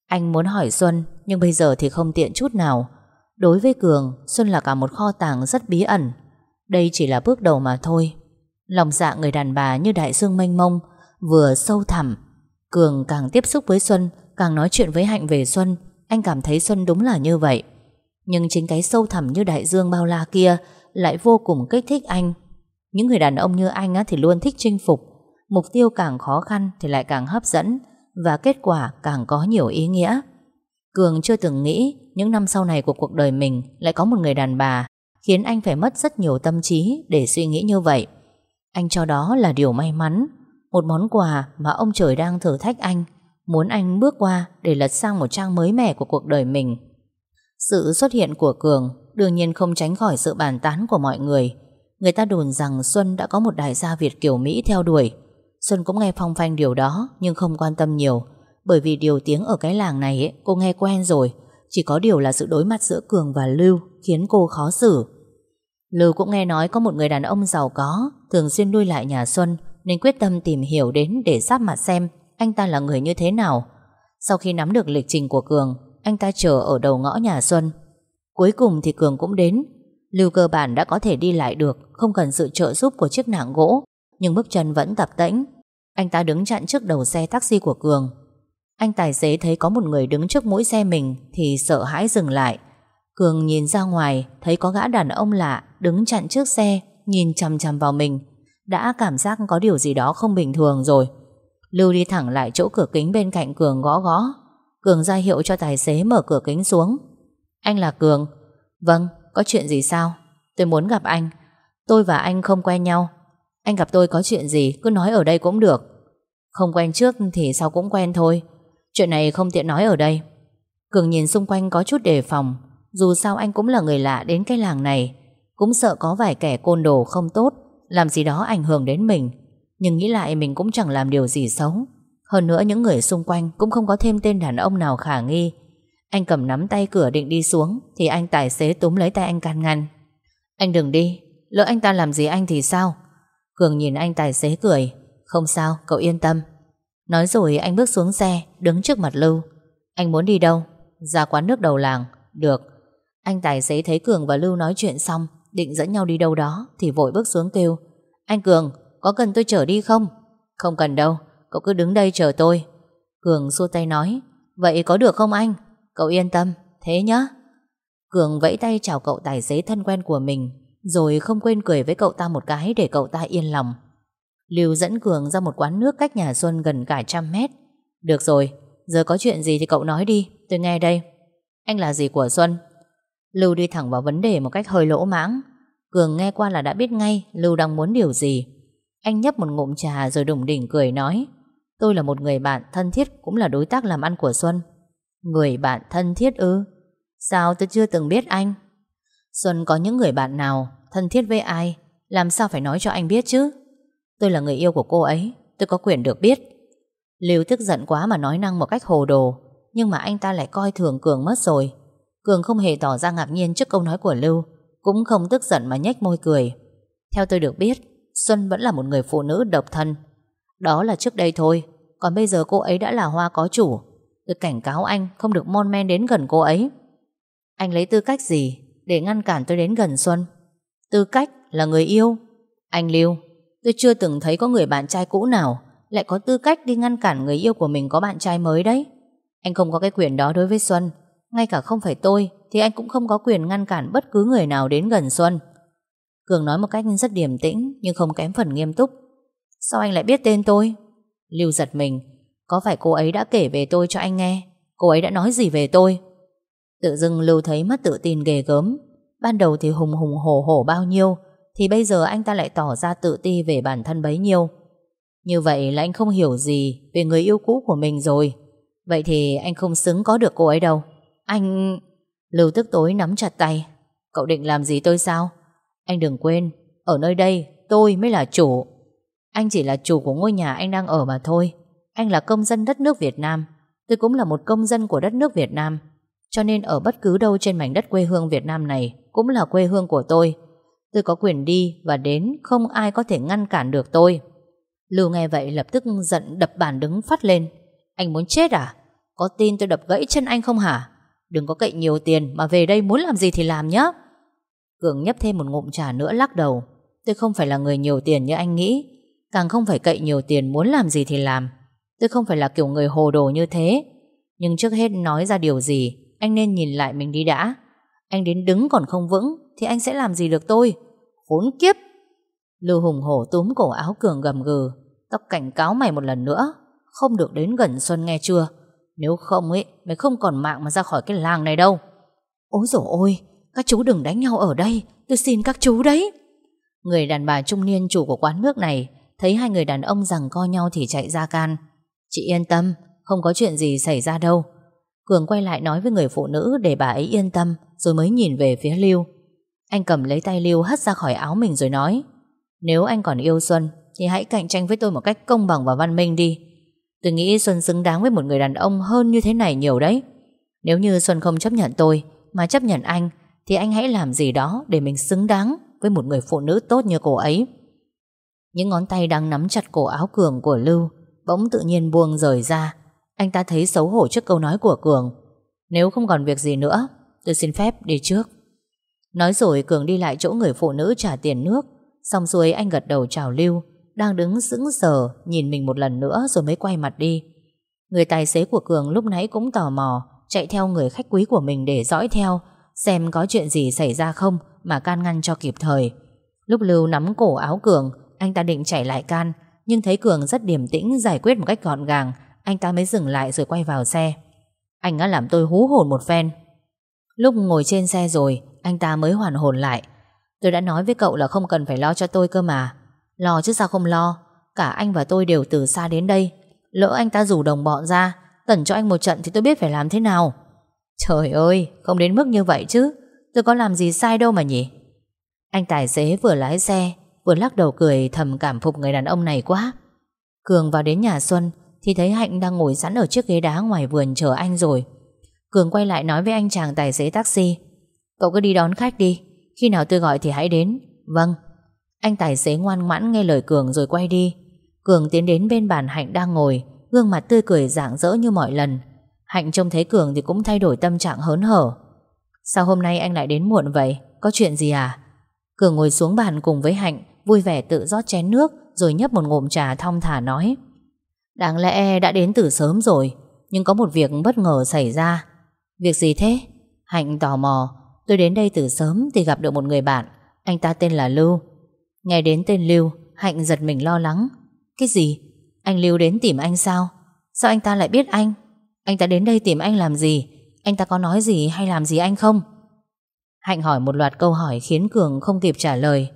S1: Anh muốn hỏi Xuân, Nhưng bây giờ thì không tiện chút nào. Đối với Cường Xuân là cả một kho tàng rất bí ẩn. Đây chỉ là bước đầu mà thôi. Lòng dạ người đàn bà như đại dương mênh mông Vừa sâu thẳm. Cường càng tiếp xúc với Xuân Càng nói chuyện với Hạnh về Xuân Anh cảm thấy Xuân đúng là như vậy. Nhưng chính cái sâu thẳm như đại dương bao la kia Lại vô cùng kích thích anh. Những người đàn ông như anh á, thì luôn thích chinh phục. Mục tiêu càng khó khăn Thì lại càng hấp dẫn Và kết quả càng có nhiều ý nghĩa. Cường chưa từng nghĩ Những năm sau này của cuộc đời mình Lại có một người đàn bà, Khiến anh phải mất rất nhiều tâm trí Để suy nghĩ như vậy. Anh cho đó là điều may mắn, Một món quà mà ông trời đang thử thách anh, Muốn anh bước qua Để lật sang một trang mới mẻ của cuộc đời mình. Sự xuất hiện của Cường Đương nhiên không tránh khỏi sự bàn tán của mọi người. Người ta đồn rằng Xuân đã có một đại gia Việt kiểu Mỹ theo đuổi. Xuân cũng nghe phong phanh điều đó Nhưng không quan tâm nhiều. Bởi vì điều tiếng ở cái làng này ấy, cô nghe quen rồi. Chỉ có điều là sự đối mặt giữa Cường và Lưu Khiến cô khó xử. Lưu cũng nghe nói có một người đàn ông giàu có Thường xuyên nuôi lại nhà Xuân Nên quyết tâm tìm hiểu đến để sắp mặt xem Anh ta là người như thế nào. Sau khi nắm được lịch trình của Cường Anh ta chờ ở đầu ngõ nhà Xuân. Cuối cùng thì Cường cũng đến. Lưu cơ bản đã có thể đi lại được Không cần sự trợ giúp của chiếc nạng gỗ Nhưng bước chân vẫn tập tễnh. Anh ta đứng chặn trước đầu xe taxi của Cường. Anh tài xế thấy có một người đứng trước mũi xe mình Thì sợ hãi dừng lại. Cường nhìn ra ngoài Thấy có gã đàn ông lạ Đứng chặn trước xe Nhìn chằm chằm vào mình. Đã cảm giác có điều gì đó không bình thường rồi. Lưu đi thẳng lại chỗ cửa kính bên cạnh Cường gõ gõ. Cường ra hiệu cho tài xế mở cửa kính xuống. Anh là Cường. Vâng, có chuyện gì sao? Tôi muốn gặp anh. Tôi và anh không quen nhau. Anh gặp tôi có chuyện gì cứ nói ở đây cũng được. Không quen trước thì sao cũng quen thôi. Chuyện này không tiện nói ở đây. Cường nhìn xung quanh có chút đề phòng. Dù sao anh cũng là người lạ đến cái làng này. Cũng sợ có vài kẻ côn đồ không tốt, Làm gì đó ảnh hưởng đến mình. Nhưng nghĩ lại mình cũng chẳng làm điều gì xấu. Hơn nữa những người xung quanh Cũng không có thêm tên đàn ông nào khả nghi. Anh cầm nắm tay cửa định đi xuống, Thì anh tài xế túm lấy tay anh can ngăn. Anh đừng đi, Lỡ anh ta làm gì anh thì sao? Cường nhìn anh tài xế cười. Không sao, cậu yên tâm. Nói rồi anh bước xuống xe, Đứng trước mặt Lưu. Anh muốn đi đâu? Ra quán nước đầu làng. Được. Anh tài xế thấy Cường và Lưu nói chuyện xong, Định dẫn nhau đi đâu đó, Thì vội bước xuống kêu, Anh Cường, có cần tôi chở đi không? Không cần đâu, Cậu cứ đứng đây chờ tôi. Cường xua tay nói, Vậy có được không anh? Cậu yên tâm, Thế nhá. Cường vẫy tay chào cậu tài xế thân quen của mình, Rồi không quên cười với cậu ta một cái Để cậu ta yên lòng. Lưu dẫn Cường ra một quán nước cách nhà Xuân gần cả trăm mét. Được rồi, Giờ có chuyện gì thì cậu nói đi, Tôi nghe đây. Anh là gì của Xuân? Lưu đi thẳng vào vấn đề một cách hơi lỗ mãng. Cường nghe qua là đã biết ngay Lưu đang muốn điều gì. Anh nhấp một ngụm trà rồi đủng đỉnh cười nói, Tôi là một người bạn thân thiết Cũng là đối tác làm ăn của Xuân. Người bạn thân thiết ư? Sao tôi chưa từng biết anh? Xuân có những người bạn nào Thân thiết với ai? Làm sao phải nói cho anh biết chứ? Tôi là người yêu của cô ấy, Tôi có quyền được biết. Lưu tức giận quá mà nói năng một cách hồ đồ, Nhưng mà anh ta lại coi thường Cường mất rồi. Cường không hề tỏ ra ngạc nhiên trước câu nói của Lưu, Cũng không tức giận mà nhếch môi cười. Theo tôi được biết, Xuân vẫn là một người phụ nữ độc thân. Đó là trước đây thôi, Còn bây giờ cô ấy đã là hoa có chủ. Tôi cảnh cáo anh không được mon men đến gần cô ấy. Anh lấy tư cách gì Để ngăn cản tôi đến gần Xuân? Tư cách là người yêu. Anh Lưu. Tôi chưa từng thấy có người bạn trai cũ nào Lại có tư cách đi ngăn cản người yêu của mình có bạn trai mới đấy. Anh không có cái quyền đó đối với Xuân. Ngay cả không phải tôi Thì anh cũng không có quyền ngăn cản bất cứ người nào đến gần Xuân. Cường nói một cách rất điềm tĩnh Nhưng không kém phần nghiêm túc. Sao anh lại biết tên tôi? Lưu giật mình. Có phải cô ấy đã kể về tôi cho anh nghe? Cô ấy đã nói gì về tôi? Tự dưng Lưu thấy mất tự tin ghê gớm. Ban đầu thì hùng hùng hổ hổ bao nhiêu thì bây giờ anh ta lại tỏ ra tự ti về bản thân bấy nhiêu. Như vậy là anh không hiểu gì Về người yêu cũ của mình rồi. Vậy thì anh không xứng có được cô ấy đâu. Anh... Lưu tức tối nắm chặt tay. Cậu định làm gì tôi sao? Anh đừng quên, Ở nơi đây tôi mới là chủ. Anh chỉ là chủ của ngôi nhà anh đang ở mà thôi. Anh là công dân đất nước Việt Nam. Tôi cũng là một công dân của đất nước Việt Nam. Cho nên ở bất cứ đâu trên mảnh đất quê hương Việt Nam này Cũng là quê hương của tôi. Tôi có quyền đi và đến, Không ai có thể ngăn cản được tôi. Lưu nghe vậy lập tức giận đập bàn đứng phát lên. Anh muốn chết à? Có tin tôi đập gãy chân anh không hả? Đừng có cậy nhiều tiền Mà về đây muốn làm gì thì làm nhé Cường nhấp thêm một ngụm trà nữa lắc đầu. Tôi không phải là người nhiều tiền như anh nghĩ. Càng không phải cậy nhiều tiền muốn làm gì thì làm. Tôi không phải là kiểu người hồ đồ như thế. Nhưng trước hết nói ra điều gì, Anh nên nhìn lại mình đi đã. Anh đến đứng còn không vững, Thì anh sẽ làm gì được tôi? Khốn kiếp. Lưu hùng hổ túm cổ áo cường gầm gừ, Tóc cảnh cáo mày một lần nữa, Không được đến gần Xuân nghe chưa? Nếu không ấy, Mày không còn mạng mà ra khỏi cái làng này đâu. Ôi dồi ôi, Các chú đừng đánh nhau ở đây, Tôi xin các chú đấy. Người đàn bà trung niên chủ của quán nước này Thấy hai người đàn ông rằng co nhau thì chạy ra can. Chị yên tâm, Không có chuyện gì xảy ra đâu. Cường quay lại nói với người phụ nữ để bà ấy yên tâm, Rồi mới nhìn về phía Lưu. Anh cầm lấy tay Lưu hất ra khỏi áo mình rồi nói, Nếu anh còn yêu Xuân, Thì hãy cạnh tranh với tôi một cách công bằng và văn minh đi. Tôi nghĩ Xuân xứng đáng với một người đàn ông hơn như thế này nhiều đấy. Nếu như Xuân không chấp nhận tôi, Mà chấp nhận anh, Thì anh hãy làm gì đó để mình xứng đáng Với một người phụ nữ tốt như cô ấy. Những ngón tay đang nắm chặt cổ áo cường của Lưu Bỗng tự nhiên buông rời ra. Anh ta thấy xấu hổ trước câu nói của Cường, Nếu không còn việc gì nữa, Tôi xin phép đi trước. Nói rồi Cường đi lại chỗ người phụ nữ trả tiền nước. Xong xuôi anh gật đầu chào Lưu, Đang đứng sững sờ, Nhìn mình một lần nữa rồi mới quay mặt đi. Người tài xế của Cường lúc nãy cũng tò mò, Chạy theo người khách quý của mình để dõi theo, Xem có chuyện gì xảy ra không Mà can ngăn cho kịp thời. Lúc Lưu nắm cổ áo Cường, Anh ta định chạy lại can, nhưng thấy Cường rất điềm tĩnh giải quyết một cách gọn gàng, Anh ta mới dừng lại rồi quay vào xe. Anh đã làm tôi hú hồn một phen. Lúc ngồi trên xe rồi, Anh ta mới hoàn hồn lại. Tôi đã nói với cậu là không cần phải lo cho tôi cơ mà. Lo chứ sao không lo? Cả anh và tôi đều từ xa đến đây. Lỡ anh ta rủ đồng bọn ra, Tẩn cho anh một trận thì tôi biết phải làm thế nào. Trời ơi, Không đến mức như vậy chứ. Tôi có làm gì sai đâu mà nhỉ? Anh tài xế vừa lái xe, Vừa lắc đầu cười thầm cảm phục người đàn ông này quá. Cường vào đến nhà Xuân Thì thấy Hạnh đang ngồi sẵn ở chiếc ghế đá ngoài vườn chờ anh rồi. Cường quay lại nói với anh chàng tài xế taxi, Cậu cứ đi đón khách đi, Khi nào tôi gọi thì hãy đến. Vâng. Anh tài xế ngoan ngoãn nghe lời Cường rồi quay đi. Cường tiến đến bên bàn Hạnh đang ngồi, Gương mặt tươi cười rạng rỡ như mọi lần. Hạnh trông thấy Cường thì cũng thay đổi tâm trạng hớn hở. Sao hôm nay anh lại đến muộn vậy? Có chuyện gì à? Cường ngồi xuống bàn cùng với Hạnh, vui vẻ tự rót chén nước rồi nhấp một ngụm trà thong thả nói, Đáng lẽ đã đến từ sớm rồi, nhưng có một việc bất ngờ xảy ra. Việc gì thế? Hạnh tò mò Tôi đến đây từ sớm thì gặp được một người bạn Anh ta tên là Lưu Nghe đến tên Lưu, Hạnh giật mình lo lắng Cái gì? Anh Lưu đến tìm anh sao? Sao anh ta lại biết anh? Anh ta đến đây tìm anh làm gì? Anh ta có nói gì hay làm gì anh không? Hạnh hỏi một loạt câu hỏi khiến Cường không kịp trả lời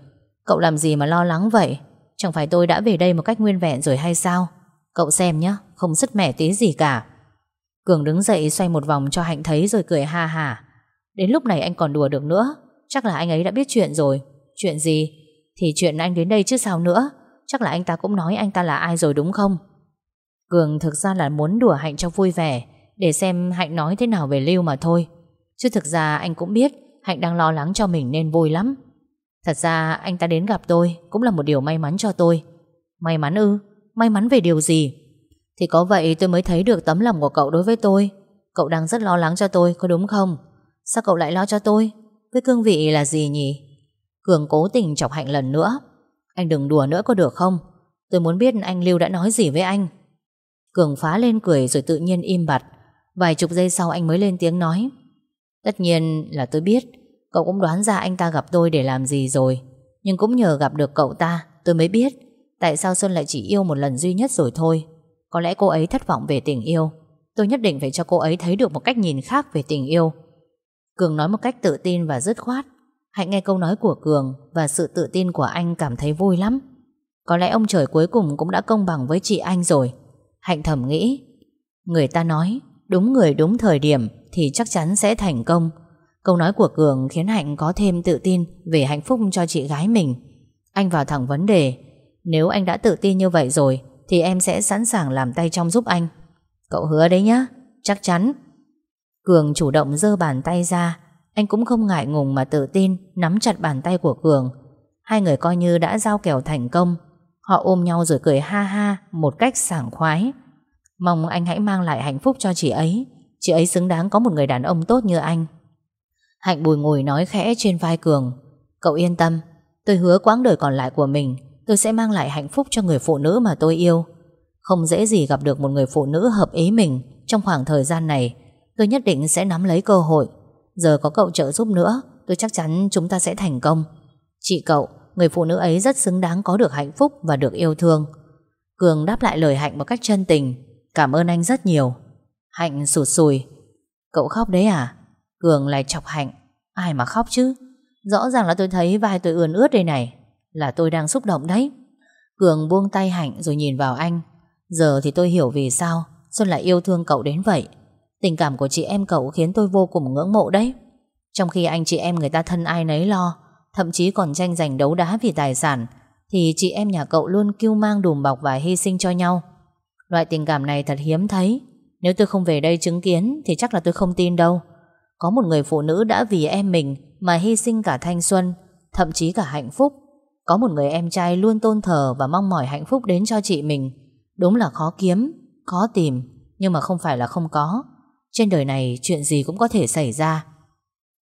S1: Cậu làm gì mà lo lắng vậy Chẳng phải tôi đã về đây một cách nguyên vẹn rồi hay sao Cậu xem nhé Không sứt mẻ tí gì cả Cường đứng dậy xoay một vòng cho Hạnh thấy rồi cười ha hả Đến lúc này anh còn đùa được nữa. Chắc là anh ấy đã biết chuyện rồi. Chuyện gì? Thì chuyện anh đến đây chứ sao nữa? Chắc là anh ta cũng nói anh ta là ai rồi đúng không? Cường thực ra là muốn đùa Hạnh cho vui vẻ, Để xem Hạnh nói thế nào về Lưu mà thôi. Chứ thực ra anh cũng biết Hạnh đang lo lắng cho mình nên vui lắm. Thật ra anh ta đến gặp tôi Cũng là một điều may mắn cho tôi. May mắn ư? May mắn về điều gì? Thì có vậy tôi mới thấy được tấm lòng của cậu đối với tôi. Cậu đang rất lo lắng cho tôi, Có đúng không? Sao cậu lại lo cho tôi? Với cương vị là gì nhỉ? Cường cố tình chọc hạnh lần nữa. Anh đừng đùa nữa có được không? Tôi muốn biết anh Lưu đã nói gì với anh. Cường phá lên cười rồi tự nhiên im bặt. Vài chục giây sau anh mới lên tiếng nói. Tất nhiên là tôi biết, Cậu cũng đoán ra anh ta gặp tôi để làm gì rồi. Nhưng cũng nhờ gặp được cậu ta, Tôi mới biết Tại sao Xuân lại chỉ yêu một lần duy nhất rồi thôi. Có lẽ cô ấy thất vọng về tình yêu. Tôi nhất định phải cho cô ấy thấy được một cách nhìn khác về tình yêu. Cường nói một cách tự tin và dứt khoát. Hạnh nghe câu nói của Cường Và sự tự tin của anh cảm thấy vui lắm. Có lẽ ông trời cuối cùng cũng đã công bằng với chị anh rồi. Hạnh thầm nghĩ. Người ta nói, Đúng người đúng thời điểm Thì chắc chắn sẽ thành công. Câu nói của Cường khiến Hạnh có thêm tự tin Về hạnh phúc cho chị gái mình. Anh vào thẳng vấn đề, Nếu anh đã tự tin như vậy rồi thì em sẽ sẵn sàng làm tay trong giúp anh. Cậu hứa đấy nhá, Chắc chắn. Cường chủ động giơ bàn tay ra. Anh cũng không ngại ngùng mà tự tin, Nắm chặt bàn tay của Cường. Hai người coi như đã giao kèo thành công. Họ ôm nhau rồi cười ha ha, Một cách sảng khoái. Mong anh hãy mang lại hạnh phúc cho chị ấy. Chị ấy xứng đáng có một người đàn ông tốt như anh. Hạnh bùi ngùi nói khẽ trên vai Cường. Cậu yên tâm, Tôi hứa quãng đời còn lại của mình Tôi sẽ mang lại hạnh phúc cho người phụ nữ mà tôi yêu. Không dễ gì gặp được một người phụ nữ hợp ý mình. Trong khoảng thời gian này Tôi nhất định sẽ nắm lấy cơ hội. Giờ có cậu trợ giúp nữa Tôi chắc chắn chúng ta sẽ thành công. Chị cậu, người phụ nữ ấy rất xứng đáng có được hạnh phúc và được yêu thương. Cường đáp lại lời Hạnh một cách chân tình. Cảm ơn anh rất nhiều. Hạnh sụt sùi. Cậu khóc đấy à? Cường lại chọc Hạnh. Ai mà khóc chứ? Rõ ràng là tôi thấy vai tôi ươn ướt đây này. Là tôi đang xúc động đấy. Cường buông tay Hạnh rồi nhìn vào anh. Giờ thì tôi hiểu vì sao Xuân lại yêu thương cậu đến vậy. Tình cảm của chị em cậu khiến tôi vô cùng ngưỡng mộ đấy. Trong khi anh chị em người ta thân ai nấy lo, Thậm chí còn tranh giành đấu đá vì tài sản, Thì chị em nhà cậu luôn kêu mang đùm bọc và hy sinh cho nhau. Loại tình cảm này thật hiếm thấy. Nếu tôi không về đây chứng kiến Thì chắc là tôi không tin đâu. Có một người phụ nữ đã vì em mình Mà hy sinh cả thanh xuân, Thậm chí cả hạnh phúc. Có một người em trai luôn tôn thờ Và mong mỏi hạnh phúc đến cho chị mình. Đúng là khó kiếm, khó tìm Nhưng mà không phải là không có. Trên đời này chuyện gì cũng có thể xảy ra.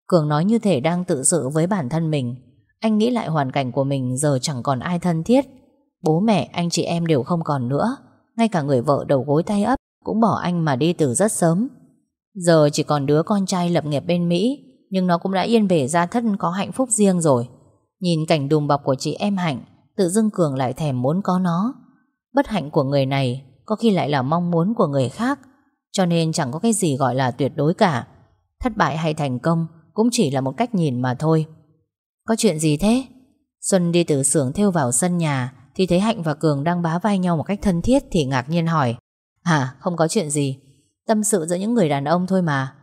S1: Cường nói như thể đang tự sự với bản thân mình. Anh nghĩ lại hoàn cảnh của mình Giờ chẳng còn ai thân thiết. Bố mẹ, anh chị em đều không còn nữa. Ngay cả người vợ đầu gối tay ấp Cũng bỏ anh mà đi từ rất sớm. Giờ chỉ còn đứa con trai lập nghiệp bên Mỹ Nhưng nó cũng đã yên bề ra thất có hạnh phúc riêng rồi. Nhìn cảnh đùm bọc của chị em Hạnh, Tự dưng Cường lại thèm muốn có nó. Bất hạnh của người này Có khi lại là mong muốn của người khác, Cho nên chẳng có cái gì gọi là tuyệt đối cả. Thất bại hay thành công Cũng chỉ là một cách nhìn mà thôi. Có chuyện gì thế? Xuân đi từ xưởng theo vào sân nhà thì thấy Hạnh và Cường đang bá vai nhau một cách thân thiết Thì ngạc nhiên hỏi À không có chuyện gì? Tâm sự giữa những người đàn ông thôi mà.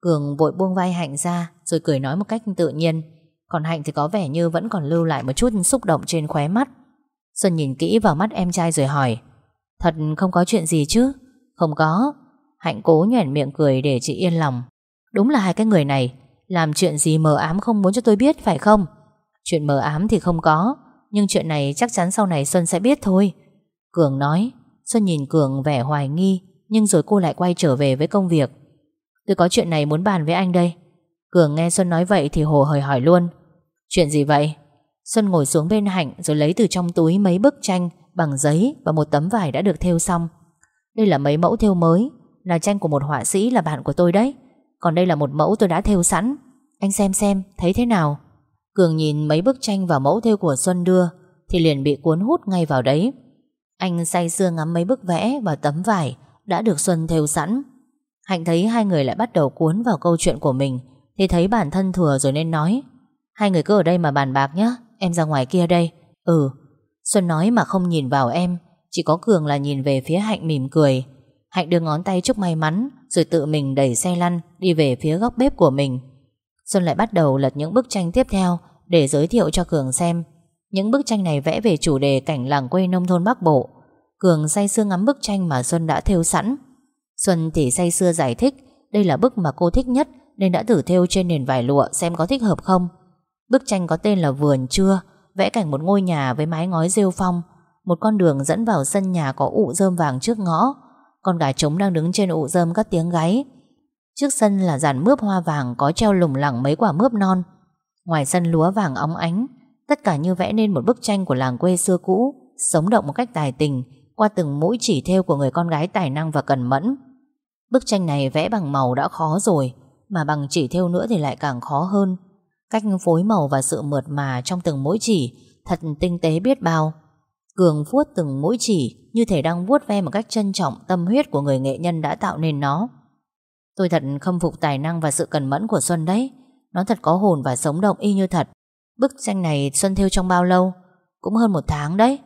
S1: Cường vội buông vai Hạnh ra Rồi cười nói một cách tự nhiên còn Hạnh thì có vẻ như vẫn còn lưu lại một chút xúc động trên khóe mắt. Xuân nhìn kỹ vào mắt em trai rồi hỏi, Thật không có chuyện gì chứ? Không có. Hạnh cố nhoẻn miệng cười để chị yên lòng. Đúng là hai cái người này, Làm chuyện gì mờ ám không muốn cho tôi biết, phải không? Chuyện mờ ám thì không có, nhưng chuyện này chắc chắn sau này Xuân sẽ biết thôi. Cường nói. Xuân nhìn Cường vẻ hoài nghi, Nhưng rồi cô lại quay trở về với công việc. Tôi có chuyện này muốn bàn với anh đây. Cường nghe Xuân nói vậy thì hồ hởi hỏi luôn. Chuyện gì vậy Xuân ngồi xuống bên Hạnh rồi lấy từ trong túi mấy bức tranh bằng giấy và một tấm vải đã được thêu xong. Đây là mấy mẫu thêu mới, là tranh của một họa sĩ là bạn của tôi đấy. Còn đây là một mẫu tôi đã thêu sẵn. Anh xem xem, thấy thế nào? Cường nhìn mấy bức tranh và mẫu thêu của Xuân đưa Thì liền bị cuốn hút ngay vào đấy Anh say sưa ngắm mấy bức vẽ và tấm vải Đã được Xuân thêu sẵn Hạnh thấy hai người lại bắt đầu cuốn vào câu chuyện của mình Thì thấy bản thân thừa rồi nên nói Hai người cứ ở đây mà bàn bạc nhé Em ra ngoài kia đây Ừ Xuân nói mà không nhìn vào em, Chỉ có Cường là nhìn về phía Hạnh mỉm cười Hạnh đưa ngón tay chúc may mắn, Rồi tự mình đẩy xe lăn Đi về phía góc bếp của mình Xuân lại bắt đầu lật những bức tranh tiếp theo để giới thiệu cho Cường xem. Những bức tranh này vẽ về chủ đề cảnh làng quê nông thôn Bắc Bộ. Cường say sưa ngắm bức tranh mà Xuân đã thêu sẵn. Xuân thì say sưa giải thích, đây là bức mà cô thích nhất nên đã thử thêu trên nền vải lụa xem có thích hợp không. Bức tranh có tên là Vườn Trưa, vẽ cảnh một ngôi nhà với mái ngói rêu phong, một con đường dẫn vào sân nhà có ụ rơm vàng trước ngõ. Con gà trống đang đứng trên ụ rơm các tiếng gáy. Trước sân là dàn mướp hoa vàng có treo lủng lẳng mấy quả mướp non. Ngoài sân lúa vàng óng ánh, tất cả như vẽ nên một bức tranh của làng quê xưa cũ, sống động một cách tài tình qua từng mũi chỉ thêu của người con gái tài năng và cần mẫn. Bức tranh này vẽ bằng màu đã khó rồi, mà bằng chỉ thêu nữa thì lại càng khó hơn. Cách phối màu và sự mượt mà trong từng mũi chỉ, thật tinh tế biết bao. Cường vuốt từng mũi chỉ như thể đang vuốt ve một cách trân trọng tâm huyết của người nghệ nhân đã tạo nên nó. Tôi thật khâm phục tài năng và sự cần mẫn của Xuân đấy. Nó thật có hồn và sống động y như thật. Bức tranh này Xuân theo trong bao lâu? Cũng hơn một tháng đấy.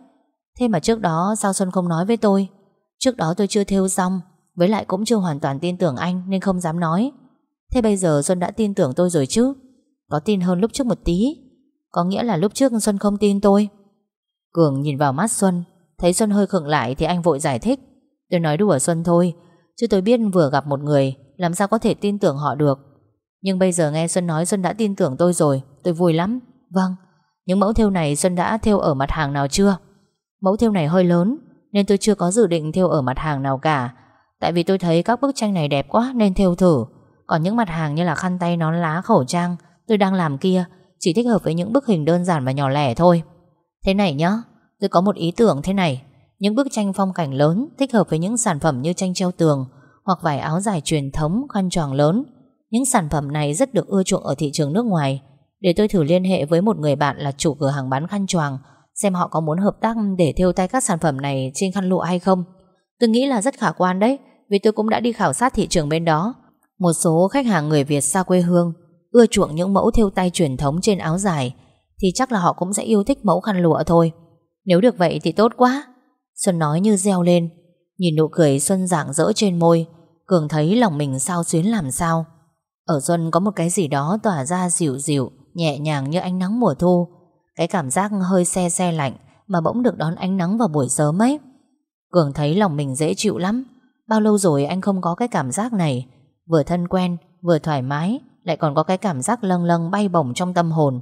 S1: Thế mà trước đó sao Xuân không nói với tôi? Trước đó tôi chưa theo xong, Với lại cũng chưa hoàn toàn tin tưởng anh Nên không dám nói. Thế bây giờ Xuân đã tin tưởng tôi rồi chứ? Có tin hơn lúc trước một tí. Có nghĩa là lúc trước Xuân không tin tôi. Cường nhìn vào mắt Xuân Thấy Xuân hơi khựng lại thì anh vội giải thích. Tôi nói đùa Xuân thôi Chứ tôi biết vừa gặp một người Làm sao có thể tin tưởng họ được. Nhưng bây giờ nghe Xuân nói Xuân đã tin tưởng tôi rồi Tôi vui lắm. Vâng Những mẫu thêu này Xuân đã thêu ở mặt hàng nào chưa? Mẫu thêu này hơi lớn Nên tôi chưa có dự định thêu ở mặt hàng nào cả. Tại vì tôi thấy các bức tranh này đẹp quá Nên thêu thử. Còn những mặt hàng như là khăn tay, nón lá, khẩu trang Tôi đang làm kia Chỉ thích hợp với những bức hình đơn giản và nhỏ lẻ thôi. Thế này nhá Tôi có một ý tưởng thế này. Những bức tranh phong cảnh lớn Thích hợp với những sản phẩm như tranh treo tường Hoặc vải áo dài truyền thống, khăn tròn lớn. Những sản phẩm này rất được ưa chuộng ở thị trường nước ngoài. Để tôi thử liên hệ với một người bạn là chủ cửa hàng bán khăn choàng Xem họ có muốn hợp tác để thêu tay các sản phẩm này trên khăn lụa hay không. Tôi nghĩ là rất khả quan đấy Vì tôi cũng đã đi khảo sát thị trường bên đó. Một số khách hàng người Việt xa quê hương Ưa chuộng những mẫu thêu tay truyền thống trên áo dài, Thì chắc là họ cũng sẽ yêu thích mẫu khăn lụa thôi. Nếu được vậy thì tốt quá. Xuân nói như reo lên, Nhìn nụ cười Xuân rạng rỡ trên môi, Cường thấy lòng mình sao xuyến làm sao. Ở Xuân có một cái gì đó tỏa ra dịu dịu, Nhẹ nhàng như ánh nắng mùa thu, cái cảm giác hơi xe xe lạnh Mà bỗng được đón ánh nắng vào buổi sớm ấy. Cường thấy lòng mình dễ chịu lắm, Bao lâu rồi anh không có cái cảm giác này, Vừa thân quen, Vừa thoải mái lại còn có cái cảm giác lâng lâng bay bổng trong tâm hồn.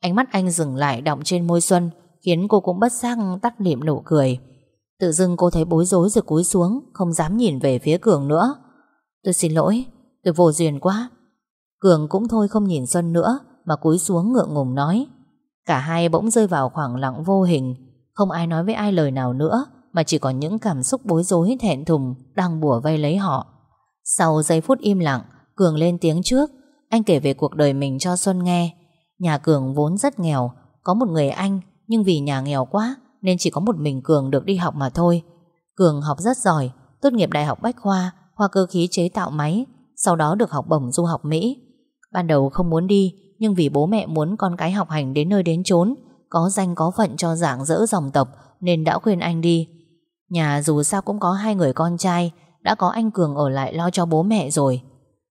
S1: Ánh mắt anh dừng lại động trên môi Xuân, Khiến cô cũng bất giác tắt liệm nụ cười. Tự dưng cô thấy bối rối rồi cúi xuống, Không dám nhìn về phía Cường nữa. Tôi xin lỗi, Tôi vô duyên quá. Cường cũng thôi không nhìn Xuân nữa, Mà cúi xuống ngượng ngùng nói. Cả hai bỗng rơi vào khoảng lặng vô hình, Không ai nói với ai lời nào nữa, Mà chỉ còn những cảm xúc bối rối thẹn thùng Đang bùa vây lấy họ. Sau giây phút im lặng, Cường lên tiếng trước. Anh kể về cuộc đời mình cho Xuân nghe Nhà Cường vốn rất nghèo Có một người anh Nhưng vì nhà nghèo quá Nên chỉ có một mình Cường được đi học mà thôi Cường học rất giỏi Tốt nghiệp Đại học Bách Khoa Khoa cơ khí chế tạo máy Sau đó được học bổng du học Mỹ Ban đầu không muốn đi nhưng vì bố mẹ muốn con cái học hành đến nơi đến chốn, có danh có phận cho dạng dỡ dòng tộc nên đã khuyên anh đi. Nhà dù sao cũng có hai người con trai, đã có anh Cường ở lại lo cho bố mẹ rồi.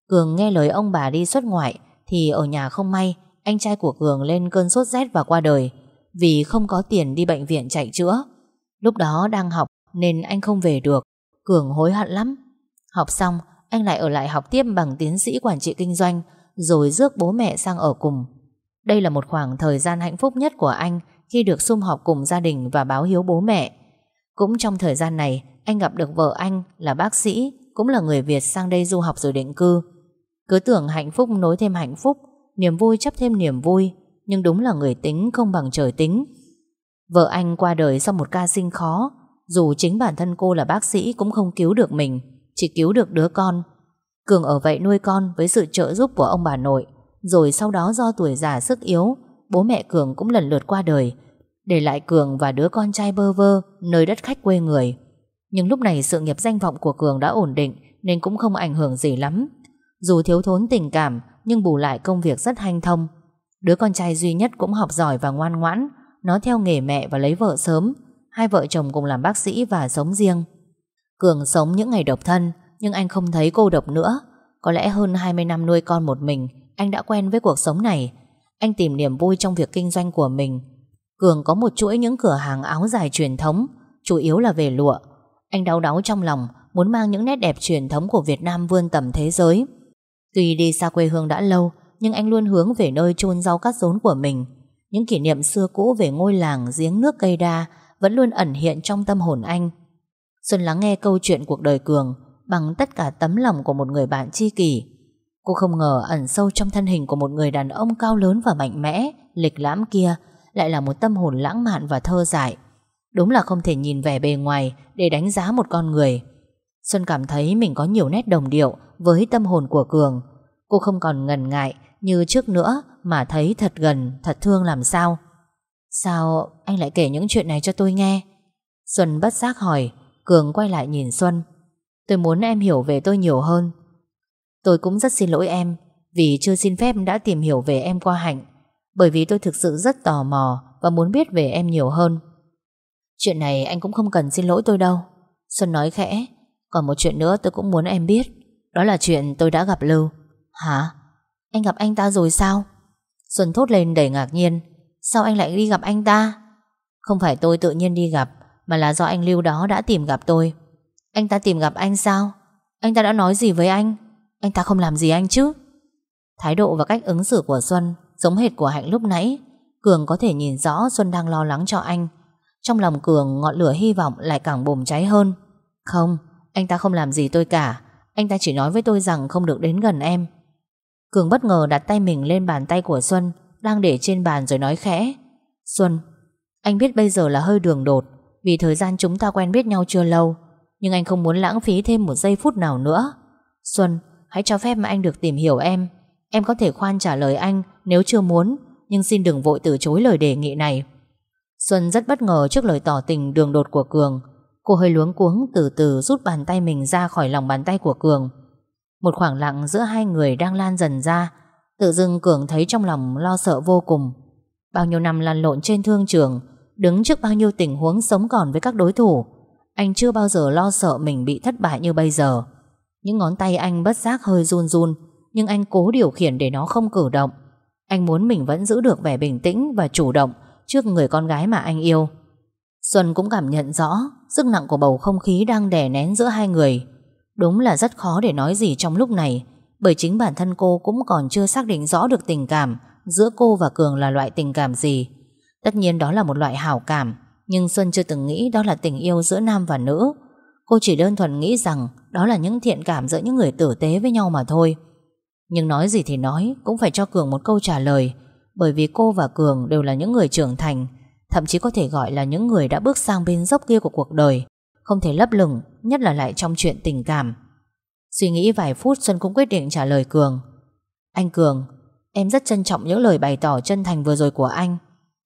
S1: Cường nghe lời ông bà đi xuất ngoại thì ở nhà không may, anh trai của Cường lên cơn sốt rét và qua đời vì không có tiền đi bệnh viện chạy chữa. Lúc đó đang học nên anh không về được. Cường hối hận lắm. Học xong, anh lại ở lại học tiếp bằng tiến sĩ quản trị kinh doanh rồi rước bố mẹ sang ở cùng. Đây là một khoảng thời gian hạnh phúc nhất của anh khi được sum họp cùng gia đình và báo hiếu bố mẹ. Cũng trong thời gian này, anh gặp được vợ anh là bác sĩ, cũng là người Việt sang đây du học rồi định cư. Cứ tưởng hạnh phúc nối thêm hạnh phúc, niềm vui chấp thêm niềm vui, nhưng đúng là người tính không bằng trời tính. Vợ anh qua đời sau một ca sinh khó, dù chính bản thân cô là bác sĩ cũng không cứu được mình, chỉ cứu được đứa con. Cường ở vậy nuôi con với sự trợ giúp của ông bà nội Rồi sau đó do tuổi già sức yếu Bố mẹ Cường cũng lần lượt qua đời Để lại Cường và đứa con trai bơ vơ Nơi đất khách quê người Nhưng lúc này sự nghiệp danh vọng của Cường đã ổn định Nên cũng không ảnh hưởng gì lắm dù thiếu thốn tình cảm, Nhưng bù lại công việc rất hanh thông. Đứa con trai duy nhất cũng học giỏi và ngoan ngoãn. Nó theo nghề mẹ và lấy vợ sớm. Hai vợ chồng cùng làm bác sĩ và sống riêng. Cường sống những ngày độc thân, nhưng anh không thấy cô độc nữa. Có lẽ hơn 20 năm nuôi con một mình, Anh đã quen với cuộc sống này. Anh tìm niềm vui trong việc kinh doanh của mình. Cường có một chuỗi những cửa hàng áo dài truyền thống, Chủ yếu là về lụa. Anh đau đáu trong lòng, Muốn mang những nét đẹp truyền thống của Việt Nam vươn tầm thế giới. Tuy đi xa quê hương đã lâu Nhưng anh luôn hướng về nơi chôn rau cắt rốn của mình Những kỷ niệm xưa cũ về ngôi làng giếng nước cây đa Vẫn luôn ẩn hiện trong tâm hồn anh Xuân lắng nghe câu chuyện cuộc đời Cường bằng tất cả tấm lòng của một người bạn tri kỷ. Cô không ngờ ẩn sâu trong thân hình của một người đàn ông cao lớn và mạnh mẽ, lịch lãm kia lại là một tâm hồn lãng mạn và thơ dại. Đúng là không thể nhìn vẻ bề ngoài để đánh giá một con người. Xuân cảm thấy mình có nhiều nét đồng điệu với tâm hồn của Cường. Cô không còn ngần ngại như trước nữa mà thấy thật gần, thật thương làm sao. Sao anh lại kể những chuyện này cho tôi nghe? Xuân bất giác hỏi, Cường quay lại nhìn Xuân. Tôi muốn em hiểu về tôi nhiều hơn Tôi cũng rất xin lỗi em Vì chưa xin phép đã tìm hiểu về em qua Hạnh Bởi vì tôi thực sự rất tò mò Và muốn biết về em nhiều hơn Chuyện này anh cũng không cần xin lỗi tôi đâu Xuân nói khẽ còn một chuyện nữa tôi cũng muốn em biết Đó là chuyện tôi đã gặp Lưu Hả? Anh gặp anh ta rồi sao? Xuân thốt lên đầy ngạc nhiên Sao anh lại đi gặp anh ta? Không phải tôi tự nhiên đi gặp Mà là do anh Lưu đó đã tìm gặp tôi Anh ta tìm gặp anh sao? Anh ta đã nói gì với anh? Anh ta không làm gì anh chứ? Thái độ và cách ứng xử của Xuân Giống hệt của Hạnh lúc nãy Cường có thể nhìn rõ Xuân đang lo lắng cho anh Trong lòng Cường ngọn lửa hy vọng lại càng bùng cháy hơn Không, anh ta không làm gì tôi cả. Anh ta chỉ nói với tôi rằng không được đến gần em. Cường bất ngờ đặt tay mình lên bàn tay của Xuân Đang để trên bàn rồi nói khẽ. Xuân, anh biết bây giờ là hơi đường đột Vì thời gian chúng ta quen biết nhau chưa lâu Nhưng anh không muốn lãng phí thêm một giây phút nào nữa. Xuân, hãy cho phép mà anh được tìm hiểu em. Em có thể khoan trả lời anh Nếu chưa muốn Nhưng xin đừng vội từ chối lời đề nghị này. Xuân rất bất ngờ trước lời tỏ tình đường đột của Cường. Cô hơi luống cuống từ từ rút bàn tay mình ra khỏi lòng bàn tay của Cường. Một khoảng lặng giữa hai người đang lan dần ra, Tự dưng Cường thấy trong lòng lo sợ vô cùng. Bao nhiêu năm lăn lộn trên thương trường, Đứng trước bao nhiêu tình huống sống còn với các đối thủ, Anh chưa bao giờ lo sợ mình bị thất bại như bây giờ. Những ngón tay anh bất giác hơi run run, Nhưng anh cố điều khiển để nó không cử động. Anh muốn mình vẫn giữ được vẻ bình tĩnh và chủ động Trước người con gái mà anh yêu. Xuân cũng cảm nhận rõ Sức nặng của bầu không khí đang đè nén giữa hai người. Đúng là rất khó để nói gì trong lúc này, Bởi chính bản thân cô cũng còn chưa xác định rõ được tình cảm Giữa cô và Cường là loại tình cảm gì. Tất nhiên đó là một loại hảo cảm, Nhưng Xuân chưa từng nghĩ đó là tình yêu giữa nam và nữ. Cô chỉ đơn thuần nghĩ rằng Đó là những thiện cảm giữa những người tử tế với nhau mà thôi. Nhưng nói gì thì nói, Cũng phải cho Cường một câu trả lời, Bởi vì cô và Cường đều là những người trưởng thành Thậm chí có thể gọi là những người đã bước sang bên dốc kia của cuộc đời, Không thể lấp lửng, Nhất là lại trong chuyện tình cảm. Suy nghĩ vài phút, Xuân cũng quyết định trả lời Cường. Anh Cường, Em rất trân trọng những lời bày tỏ chân thành vừa rồi của anh,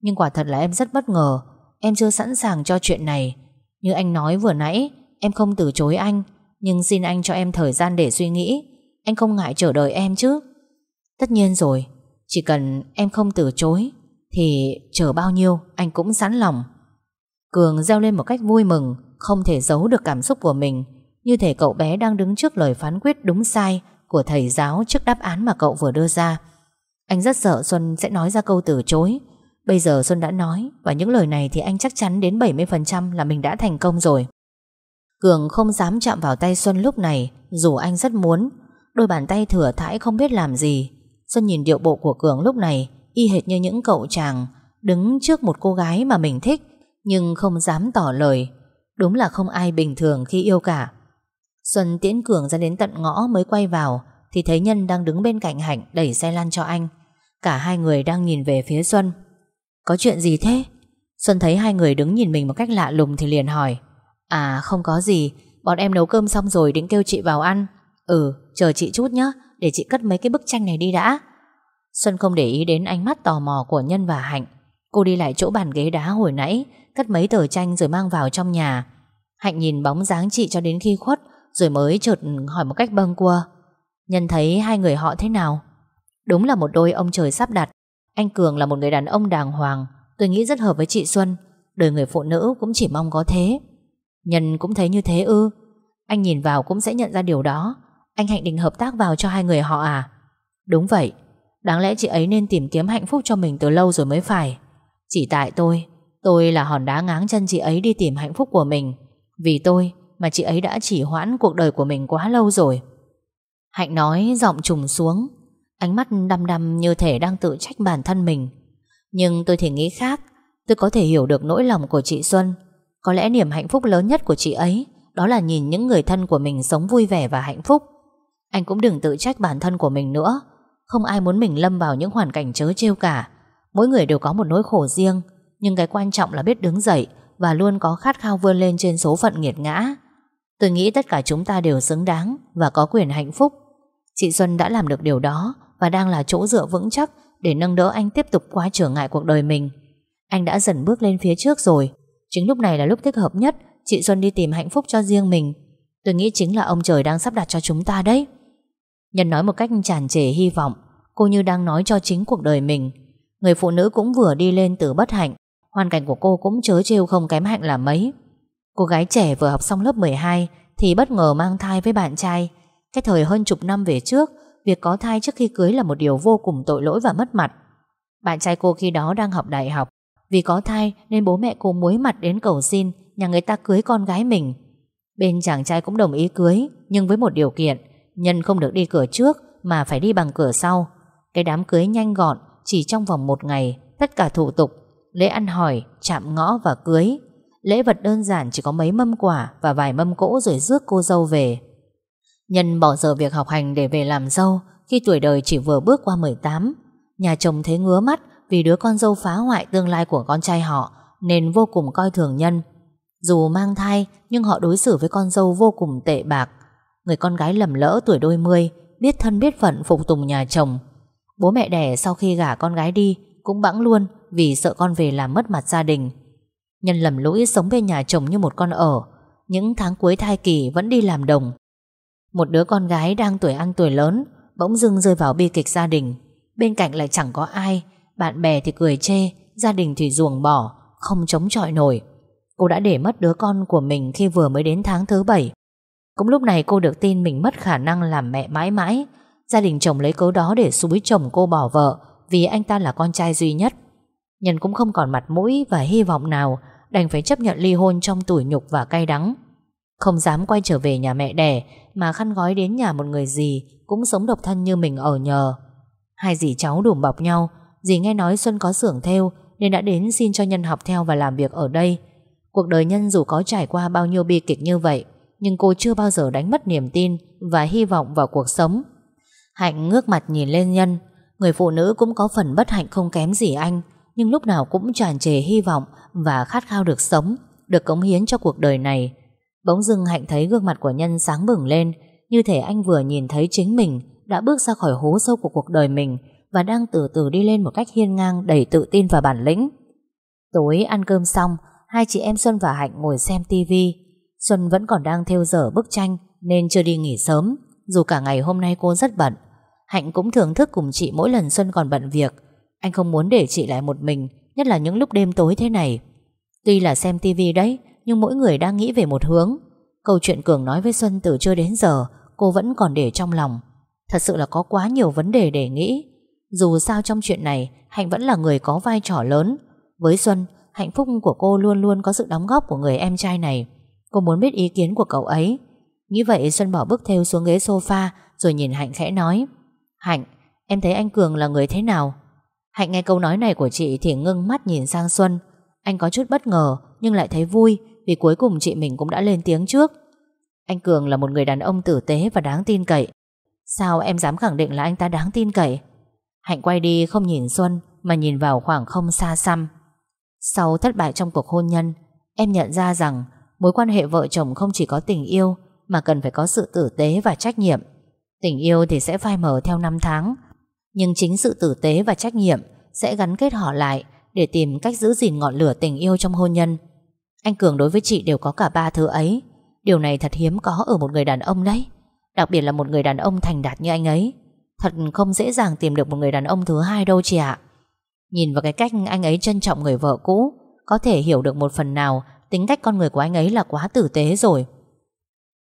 S1: Nhưng quả thật là em rất bất ngờ, Em chưa sẵn sàng cho chuyện này. Như anh nói vừa nãy, Em không từ chối anh, Nhưng xin anh cho em thời gian để suy nghĩ, Anh không ngại chờ đợi em chứ. Tất nhiên rồi, Chỉ cần em không từ chối thì chờ bao nhiêu, anh cũng sẵn lòng. Cường reo lên một cách vui mừng, Không thể giấu được cảm xúc của mình. Như thể cậu bé đang đứng trước lời phán quyết đúng sai Của thầy giáo trước đáp án mà cậu vừa đưa ra. Anh rất sợ Xuân sẽ nói ra câu từ chối. Bây giờ Xuân đã nói, Và những lời này thì anh chắc chắn đến 70% là mình đã thành công rồi. Cường không dám chạm vào tay Xuân lúc này, Dù anh rất muốn. Đôi bàn tay thừa thãi không biết làm gì. Xuân nhìn điệu bộ của Cường lúc này Y hệt như những cậu chàng Đứng trước một cô gái mà mình thích, Nhưng không dám tỏ lời. Đúng là không ai bình thường khi yêu cả. Xuân tiễn Cường ra đến tận ngõ mới quay vào, Thì thấy Nhân đang đứng bên cạnh Hạnh Đẩy xe lăn cho anh. Cả hai người đang nhìn về phía Xuân. Có chuyện gì thế? Xuân thấy hai người đứng nhìn mình một cách lạ lùng Thì liền hỏi. À không có gì. Bọn em nấu cơm xong rồi định kêu chị vào ăn. Ừ chờ chị chút nhé Để chị cất mấy cái bức tranh này đi đã. Xuân không để ý đến ánh mắt tò mò của Nhân và Hạnh. Cô đi lại chỗ bàn ghế đá hồi nãy, Cất mấy tờ tranh rồi mang vào trong nhà. Hạnh nhìn bóng dáng chị cho đến khi khuất, Rồi mới chợt hỏi một cách bâng quơ. Nhân thấy hai người họ thế nào? Đúng là một đôi ông trời sắp đặt. Anh Cường là một người đàn ông đàng hoàng. Tôi nghĩ rất hợp với chị Xuân. Đời người phụ nữ cũng chỉ mong có thế. Nhân cũng thấy như thế ư? Anh nhìn vào cũng sẽ nhận ra điều đó. Anh Hạnh định hợp tác vào cho hai người họ à? Đúng vậy. Đáng lẽ chị ấy nên tìm kiếm hạnh phúc cho mình từ lâu rồi mới phải. Chỉ tại tôi Tôi là hòn đá ngáng chân chị ấy đi tìm hạnh phúc của mình. Vì tôi mà chị ấy đã chỉ hoãn cuộc đời của mình quá lâu rồi. Hạnh nói, giọng trùng xuống. Ánh mắt đăm đăm như thể đang tự trách bản thân mình. Nhưng tôi thì nghĩ khác. Tôi có thể hiểu được nỗi lòng của chị Xuân. Có lẽ niềm hạnh phúc lớn nhất của chị ấy Đó là nhìn những người thân của mình sống vui vẻ và hạnh phúc. Anh cũng đừng tự trách bản thân của mình nữa. Không ai muốn mình lâm vào những hoàn cảnh chớ trêu cả Mỗi người đều có một nỗi khổ riêng, Nhưng cái quan trọng là biết đứng dậy Và luôn có khát khao vươn lên trên số phận nghiệt ngã Tôi nghĩ tất cả chúng ta đều xứng đáng Và có quyền hạnh phúc Chị Xuân đã làm được điều đó và đang là chỗ dựa vững chắc để nâng đỡ anh tiếp tục qua trở ngại cuộc đời mình. Anh đã dần bước lên phía trước rồi. Chính lúc này là lúc thích hợp nhất chị Xuân đi tìm hạnh phúc cho riêng mình. Tôi nghĩ chính là ông trời đang sắp đặt cho chúng ta đấy. Nhân nói một cách tràn trề hy vọng, Cô như đang nói cho chính cuộc đời mình. Người phụ nữ cũng vừa đi lên từ bất hạnh, Hoàn cảnh của cô cũng chớ trêu không kém hạnh là mấy. Cô gái trẻ vừa học xong lớp 12 Thì bất ngờ mang thai với bạn trai. Cái thời hơn chục năm về trước, Việc có thai trước khi cưới là một điều vô cùng tội lỗi và mất mặt. Bạn trai cô khi đó đang học đại học. Vì có thai nên bố mẹ cô muối mặt đến cầu xin Nhà người ta cưới con gái mình. Bên chàng trai cũng đồng ý cưới, Nhưng với một điều kiện Nhân không được đi cửa trước Mà phải đi bằng cửa sau. Cái đám cưới nhanh gọn Chỉ trong vòng một ngày Tất cả thủ tục. Lễ ăn hỏi, chạm ngõ và cưới. Lễ vật đơn giản chỉ có mấy mâm quả Và vài mâm cỗ rồi rước cô dâu về. Nhân bỏ giờ việc học hành để về làm dâu Khi tuổi đời chỉ vừa bước qua 18 Nhà chồng thấy ngứa mắt Vì đứa con dâu phá hoại tương lai của con trai họ Nên vô cùng coi thường Nhân. Dù mang thai Nhưng họ đối xử với con dâu vô cùng tệ bạc. Người con gái lầm lỡ tuổi đôi mươi, Biết thân biết phận phục tùng nhà chồng. Bố mẹ đẻ sau khi gả con gái đi, Cũng bẵng luôn Vì sợ con về làm mất mặt gia đình. Nhân lầm lũi sống bên nhà chồng như một con ở, Những tháng cuối thai kỳ vẫn đi làm đồng. Một đứa con gái đang tuổi ăn tuổi lớn, Bỗng dưng rơi vào bi kịch gia đình. Bên cạnh lại chẳng có ai, Bạn bè thì cười chê, Gia đình thì ruồng bỏ, Không chống chọi nổi. Cô đã để mất đứa con của mình khi vừa mới đến tháng thứ bảy cũng lúc này cô được tin mình mất khả năng làm mẹ mãi mãi. Gia đình chồng lấy cớ đó để xúi chồng cô bỏ vợ, Vì anh ta là con trai duy nhất. Nhân cũng không còn mặt mũi và hy vọng nào, Đành phải chấp nhận ly hôn trong tủi nhục và cay đắng. Không dám quay trở về nhà mẹ đẻ, Mà khăn gói đến nhà một người gì Cũng sống độc thân như mình ở nhờ. Hai dì cháu đùm bọc nhau, Dì nghe nói Xuân có xưởng theo Nên đã đến xin cho Nhân học theo và làm việc ở đây. Cuộc đời Nhân dù có trải qua bao nhiêu bi kịch như vậy nhưng cô chưa bao giờ đánh mất niềm tin và hy vọng vào cuộc sống. Hạnh ngước mặt nhìn lên Nhân, người phụ nữ cũng có phần bất hạnh không kém gì anh, nhưng lúc nào cũng tràn trề hy vọng và khát khao được sống, được cống hiến cho cuộc đời này. Bỗng dưng Hạnh thấy gương mặt của Nhân sáng bừng lên, như thể anh vừa nhìn thấy chính mình đã bước ra khỏi hố sâu của cuộc đời mình và đang từ từ đi lên một cách hiên ngang đầy tự tin và bản lĩnh. Tối ăn cơm xong, hai chị em Xuân và Hạnh ngồi xem tivi Xuân vẫn còn đang theo dở bức tranh nên chưa đi nghỉ sớm, dù cả ngày hôm nay cô rất bận. Hạnh cũng thưởng thức cùng chị mỗi lần Xuân còn bận việc. Anh không muốn để chị lại một mình, nhất là những lúc đêm tối thế này. Tuy là xem tivi đấy, nhưng mỗi người đang nghĩ về một hướng. Câu chuyện Cường nói với Xuân từ chưa đến giờ, cô vẫn còn để trong lòng. Thật sự là có quá nhiều vấn đề để nghĩ. Dù sao trong chuyện này, Hạnh vẫn là người có vai trò lớn. Với Xuân, hạnh phúc của cô luôn luôn có sự đóng góp của người em trai này. Cô muốn biết ý kiến của cậu ấy. Nghĩ vậy Xuân bỏ bước theo xuống ghế sofa Rồi nhìn Hạnh khẽ nói Hạnh, em thấy anh Cường là người thế nào? Hạnh nghe câu nói này của chị Thì ngưng mắt nhìn sang Xuân. Anh có chút bất ngờ Nhưng lại thấy vui Vì cuối cùng chị mình cũng đã lên tiếng trước. Anh Cường là một người đàn ông tử tế và đáng tin cậy. Sao em dám khẳng định là anh ta đáng tin cậy? Hạnh quay đi không nhìn Xuân Mà nhìn vào khoảng không xa xăm. Sau thất bại trong cuộc hôn nhân Em nhận ra rằng Mối quan hệ vợ chồng không chỉ có tình yêu, Mà cần phải có sự tử tế và trách nhiệm. Tình yêu thì sẽ phai mờ theo năm tháng, Nhưng chính sự tử tế và trách nhiệm Sẽ gắn kết họ lại Để tìm cách giữ gìn ngọn lửa tình yêu trong hôn nhân. Anh Cường đối với chị đều có cả ba thứ ấy. Điều này thật hiếm có ở một người đàn ông đấy, Đặc biệt là một người đàn ông thành đạt như anh ấy. Thật không dễ dàng tìm được một người đàn ông thứ hai đâu chị ạ. Nhìn vào cái cách anh ấy trân trọng người vợ cũ, Có thể hiểu được một phần nào Tính cách con người của anh ấy là quá tử tế rồi.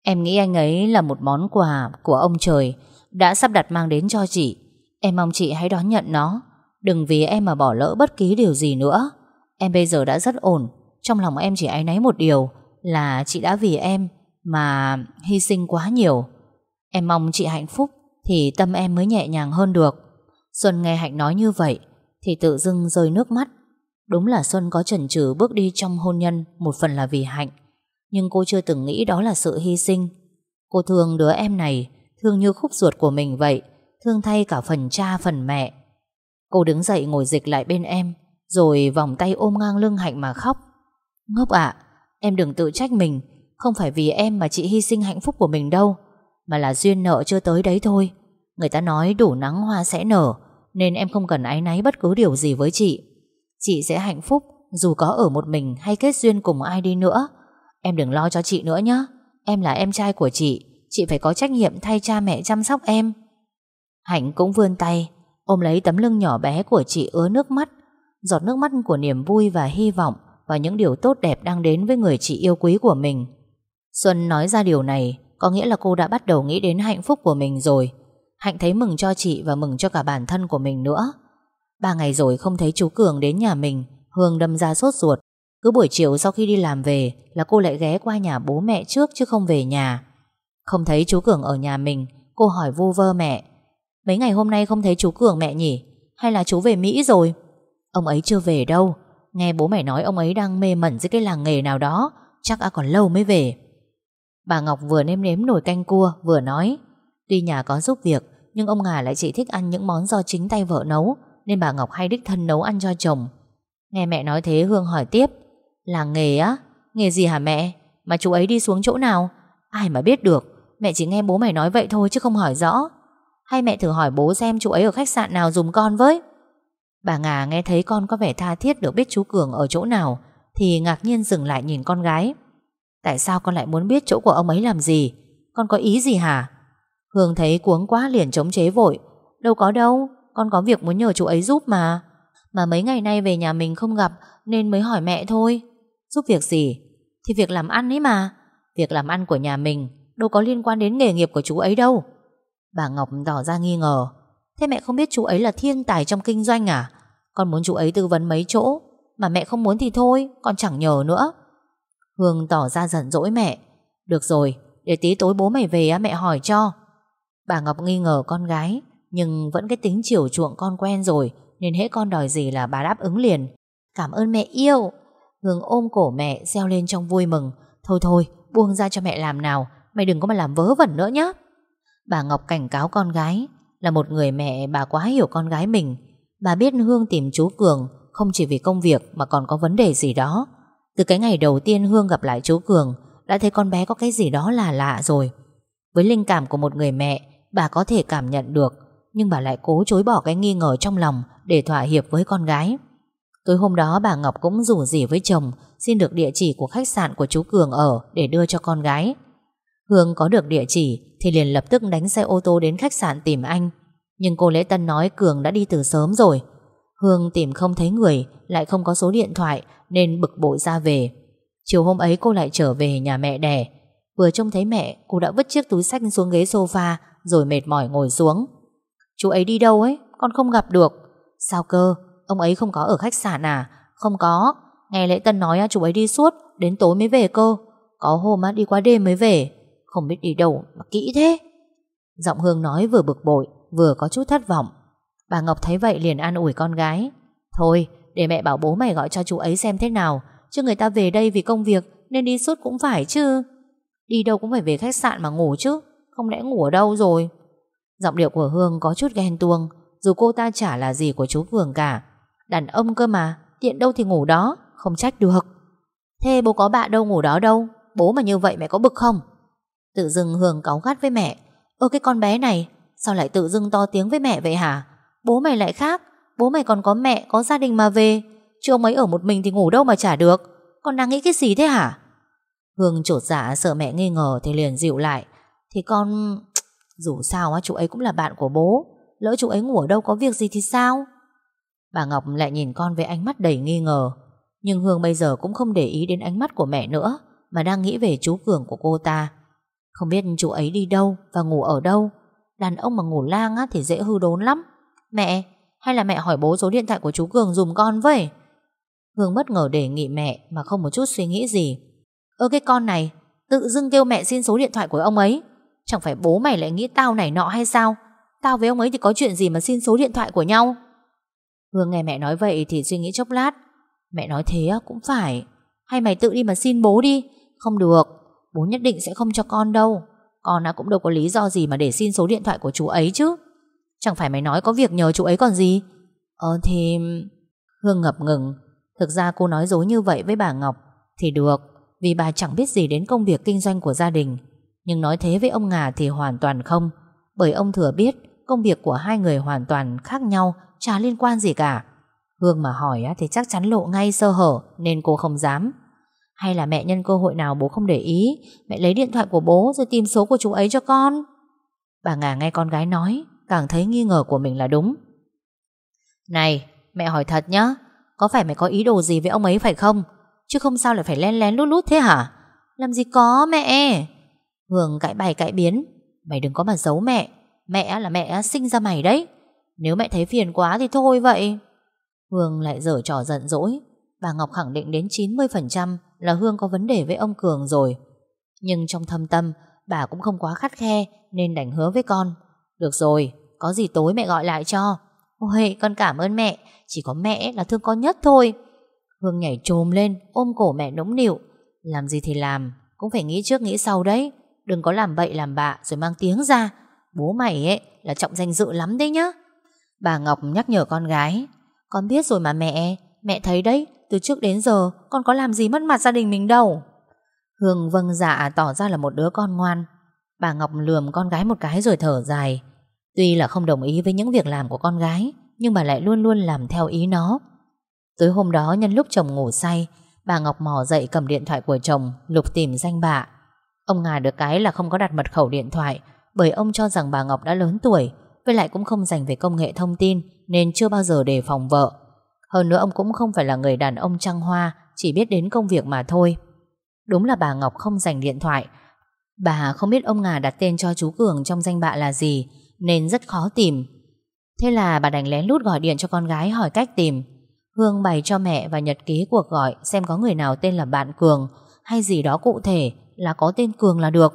S1: Em nghĩ anh ấy là một món quà của ông trời Đã sắp đặt mang đến cho chị. Em mong chị hãy đón nhận nó. Đừng vì em mà bỏ lỡ bất kỳ điều gì nữa. Em bây giờ đã rất ổn. Trong lòng em chỉ áy náy một điều Là chị đã vì em Mà hy sinh quá nhiều. Em mong chị hạnh phúc Thì tâm em mới nhẹ nhàng hơn được. Xuân nghe Hạnh nói như vậy Thì tự dưng rơi nước mắt. Đúng là Xuân có chần chừ bước đi trong hôn nhân một phần là vì hạnh. Nhưng cô chưa từng nghĩ đó là sự hy sinh. Cô thương đứa em này, thương như khúc ruột của mình vậy, thương thay cả phần cha phần mẹ. Cô đứng dậy ngồi dịch lại bên em, rồi vòng tay ôm ngang lưng hạnh mà khóc. Ngốc ạ, em đừng tự trách mình, không phải vì em mà chị hy sinh hạnh phúc của mình đâu, mà là duyên nợ chưa tới đấy thôi. Người ta nói đủ nắng hoa sẽ nở, nên em không cần áy náy bất cứ điều gì với chị. Chị sẽ hạnh phúc dù có ở một mình hay kết duyên cùng ai đi nữa. Em đừng lo cho chị nữa nhé. Em là em trai của chị, chị phải có trách nhiệm thay cha mẹ chăm sóc em. Hạnh cũng vươn tay Ôm lấy tấm lưng nhỏ bé của chị ứa nước mắt Giọt nước mắt của niềm vui và hy vọng Và những điều tốt đẹp đang đến với người chị yêu quý của mình Xuân nói ra điều này Có nghĩa là cô đã bắt đầu nghĩ đến hạnh phúc của mình rồi Hạnh thấy mừng cho chị Và mừng cho cả bản thân của mình nữa Ba ngày rồi không thấy chú Cường đến nhà mình, Hương đâm ra sốt ruột. Cứ buổi chiều sau khi đi làm về Là cô lại ghé qua nhà bố mẹ trước chứ không về nhà. Không thấy chú Cường ở nhà mình, Cô hỏi vu vơ mẹ, Mấy ngày hôm nay không thấy chú Cường mẹ nhỉ? Hay là chú về Mỹ rồi? Ông ấy chưa về đâu. Nghe bố mẹ nói ông ấy đang mê mẩn dưới cái làng nghề nào đó, Chắc đã còn lâu mới về. Bà Ngọc vừa nêm nếm nồi canh cua, Vừa nói, Tuy nhà có giúp việc, Nhưng ông Ngà lại chỉ thích ăn những món do chính tay vợ nấu. Nên bà Ngọc hay đích thân nấu ăn cho chồng. Nghe mẹ nói thế, Hương hỏi tiếp, là nghề á? Nghề gì hả mẹ? Mà chú ấy đi xuống chỗ nào? Ai mà biết được, Mẹ chỉ nghe bố mày nói vậy thôi chứ không hỏi rõ. Hay mẹ thử hỏi bố xem chú ấy ở khách sạn nào dùng con với. Bà Ngà nghe thấy con có vẻ tha thiết được biết chú Cường ở chỗ nào, Thì ngạc nhiên dừng lại nhìn con gái. Tại sao con lại muốn biết chỗ của ông ấy làm gì? Con có ý gì hả? Hương thấy cuống quá liền chống chế vội. Đâu có đâu con có việc muốn nhờ chú ấy giúp mà. Mà mấy ngày nay về nhà mình không gặp, Nên mới hỏi mẹ thôi. Giúp việc gì? Thì việc làm ăn ấy mà. Việc làm ăn của nhà mình Đâu có liên quan đến nghề nghiệp của chú ấy đâu. Bà Ngọc tỏ ra nghi ngờ. Thế mẹ không biết chú ấy là thiên tài trong kinh doanh à? Con muốn chú ấy tư vấn mấy chỗ, Mà mẹ không muốn thì thôi, Con chẳng nhờ nữa. Hương tỏ ra giận dỗi mẹ. Được rồi, để tí tối bố mày về mẹ hỏi cho. Bà Ngọc nghi ngờ con gái. Nhưng vẫn cái tính chiều chuộng con quen rồi, Nên hễ con đòi gì là bà đáp ứng liền. Cảm ơn mẹ yêu. Hương ôm cổ mẹ, reo lên trong vui mừng. Thôi thôi, buông ra cho mẹ làm nào Mày đừng có mà làm vớ vẩn nữa nhé Bà Ngọc cảnh cáo con gái, Là một người mẹ bà quá hiểu con gái mình. Bà biết Hương tìm chú Cường Không chỉ vì công việc mà còn có vấn đề gì đó. Từ cái ngày đầu tiên Hương gặp lại chú Cường, Đã thấy con bé có cái gì đó là lạ rồi. Với linh cảm của một người mẹ, Bà có thể cảm nhận được nhưng bà lại cố chối bỏ cái nghi ngờ trong lòng Để thỏa hiệp với con gái. Tối hôm đó bà Ngọc cũng rủ rỉ với chồng Xin được địa chỉ của khách sạn của chú Cường ở Để đưa cho con gái. Hương có được địa chỉ Thì liền lập tức đánh xe ô tô đến khách sạn tìm anh. Nhưng cô Lễ Tân nói Cường đã đi từ sớm rồi. Hương tìm không thấy người, Lại không có số điện thoại Nên bực bội ra về. Chiều hôm ấy cô lại trở về nhà mẹ đẻ. Vừa trông thấy mẹ, Cô đã vứt chiếc túi sách xuống ghế sofa Rồi mệt mỏi ngồi xuống. Chú ấy đi đâu ấy? Con không gặp được. Sao cơ? Ông ấy không có ở khách sạn à? Không có. Nghe Lễ Tân nói chú ấy đi suốt, Đến tối mới về cơ. Có hôm đi qua đêm mới về. Không biết đi đâu mà kỹ thế. Giọng Hương nói vừa bực bội, Vừa có chút thất vọng. Bà Ngọc thấy vậy liền an ủi con gái. Thôi, để mẹ bảo bố mày gọi cho chú ấy xem thế nào. Chứ người ta về đây vì công việc, Nên đi suốt cũng phải chứ. Đi đâu cũng phải về khách sạn mà ngủ chứ. Không lẽ ngủ ở đâu rồi? Giọng điệu của Hương có chút ghen tuông, Dù cô ta chả là gì của chú Cường cả. Đàn ông cơ mà, Tiện đâu thì ngủ đó, Không trách được. Thế bố có bạn đâu ngủ đó đâu, Bố mà như vậy mẹ có bực không? Tự dưng Hương cáu gắt với mẹ. Ơ, cái con bé này, Sao lại tự dưng to tiếng với mẹ vậy hả? Bố mày lại khác, Bố mày còn có mẹ, có gia đình mà về. Chứ ông ấy ở một mình thì ngủ đâu mà trả được. Con đang nghĩ cái gì thế hả? Hương trột dạ sợ mẹ nghi ngờ Thì liền dịu lại. Thì con dù sao chú ấy cũng là bạn của bố. Lỡ chú ấy ngủ ở đâu có việc gì thì sao? Bà Ngọc lại nhìn con với ánh mắt đầy nghi ngờ. Nhưng Hương bây giờ cũng không để ý đến ánh mắt của mẹ nữa Mà đang nghĩ về chú Cường của cô ta. Không biết chú ấy đi đâu Và ngủ ở đâu. Đàn ông mà ngủ lang á, thì dễ hư đốn lắm. Mẹ Hay là mẹ hỏi bố số điện thoại của chú Cường dùm con với? Hương bất ngờ đề nghị mẹ Mà không một chút suy nghĩ gì. Ơ cái con này Tự dưng kêu mẹ xin số điện thoại của ông ấy. Chẳng phải bố mày lại nghĩ tao này nọ hay sao? Tao với ông ấy thì có chuyện gì mà xin số điện thoại của nhau? Hương nghe mẹ nói vậy thì suy nghĩ chốc lát. Mẹ nói thế cũng phải. Hay mày tự đi mà xin bố đi. Không được. Bố nhất định sẽ không cho con đâu. Con cũng đâu có lý do gì mà để xin số điện thoại của chú ấy chứ. Chẳng phải mày nói có việc nhờ chú ấy còn gì? Ờ thì... Hương ngập ngừng. Thực ra cô nói dối như vậy với bà Ngọc Thì được, Vì bà chẳng biết gì đến công việc kinh doanh của gia đình. Nhưng nói thế với ông Ngà thì hoàn toàn không Bởi ông thừa biết Công việc của hai người hoàn toàn khác nhau Chả liên quan gì cả Hương mà hỏi thì chắc chắn lộ ngay sơ hở Nên cô không dám Hay là mẹ nhân cơ hội nào bố không để ý Mẹ lấy điện thoại của bố rồi tìm số của chú ấy cho con Bà Ngà nghe con gái nói càng thấy nghi ngờ của mình là đúng. Này, mẹ hỏi thật nhá, có phải mẹ có ý đồ gì với ông ấy phải không? Chứ không sao lại phải len lén lút lút thế hả? Làm gì có mẹ? Hương cãi bài cãi biến, mày đừng có mà giấu mẹ, mẹ là mẹ sinh ra mày đấy. Nếu mẹ thấy phiền quá thì thôi vậy. Hương lại dở trò giận dỗi, bà Ngọc khẳng định đến 90% là Hương có vấn đề với ông Cường rồi. Nhưng trong thâm tâm, bà cũng không quá khắt khe nên đành hứa với con. Được rồi, có gì tối mẹ gọi lại cho. Ôi, con cảm ơn mẹ, chỉ có mẹ là thương con nhất thôi. Hương nhảy trồm lên, ôm cổ mẹ nũng nịu. Làm gì thì làm, cũng phải nghĩ trước nghĩ sau đấy. Đừng có làm bậy làm bạ rồi mang tiếng ra. Bố mày ấy là trọng danh dự lắm đấy nhá. Bà Ngọc nhắc nhở con gái. Con biết rồi mà mẹ, mẹ thấy đấy, từ trước đến giờ con có làm gì mất mặt gia đình mình đâu. Hương vâng dạ tỏ ra là một đứa con ngoan. Bà Ngọc lườm con gái một cái rồi thở dài. Tuy là không đồng ý với những việc làm của con gái, nhưng bà lại luôn luôn làm theo ý nó. Tối hôm đó nhân lúc chồng ngủ say, bà Ngọc mò dậy cầm điện thoại của chồng, lục tìm danh bạ. Ông ngà được cái là không có đặt mật khẩu điện thoại, bởi ông cho rằng bà Ngọc đã lớn tuổi, với lại cũng không dành về công nghệ thông tin, nên chưa bao giờ đề phòng vợ. Hơn nữa ông cũng không phải là người đàn ông trăng hoa, chỉ biết đến công việc mà thôi. Đúng là bà Ngọc không dành điện thoại. Bà không biết ông Ngà đặt tên cho chú Cường trong danh bạ là gì, nên rất khó tìm. Thế là bà đành lén lút gọi điện cho con gái hỏi cách tìm. Hương bày cho mẹ và nhật ký cuộc gọi xem có người nào tên là bạn Cường hay gì đó cụ thể là có tên Cường là được.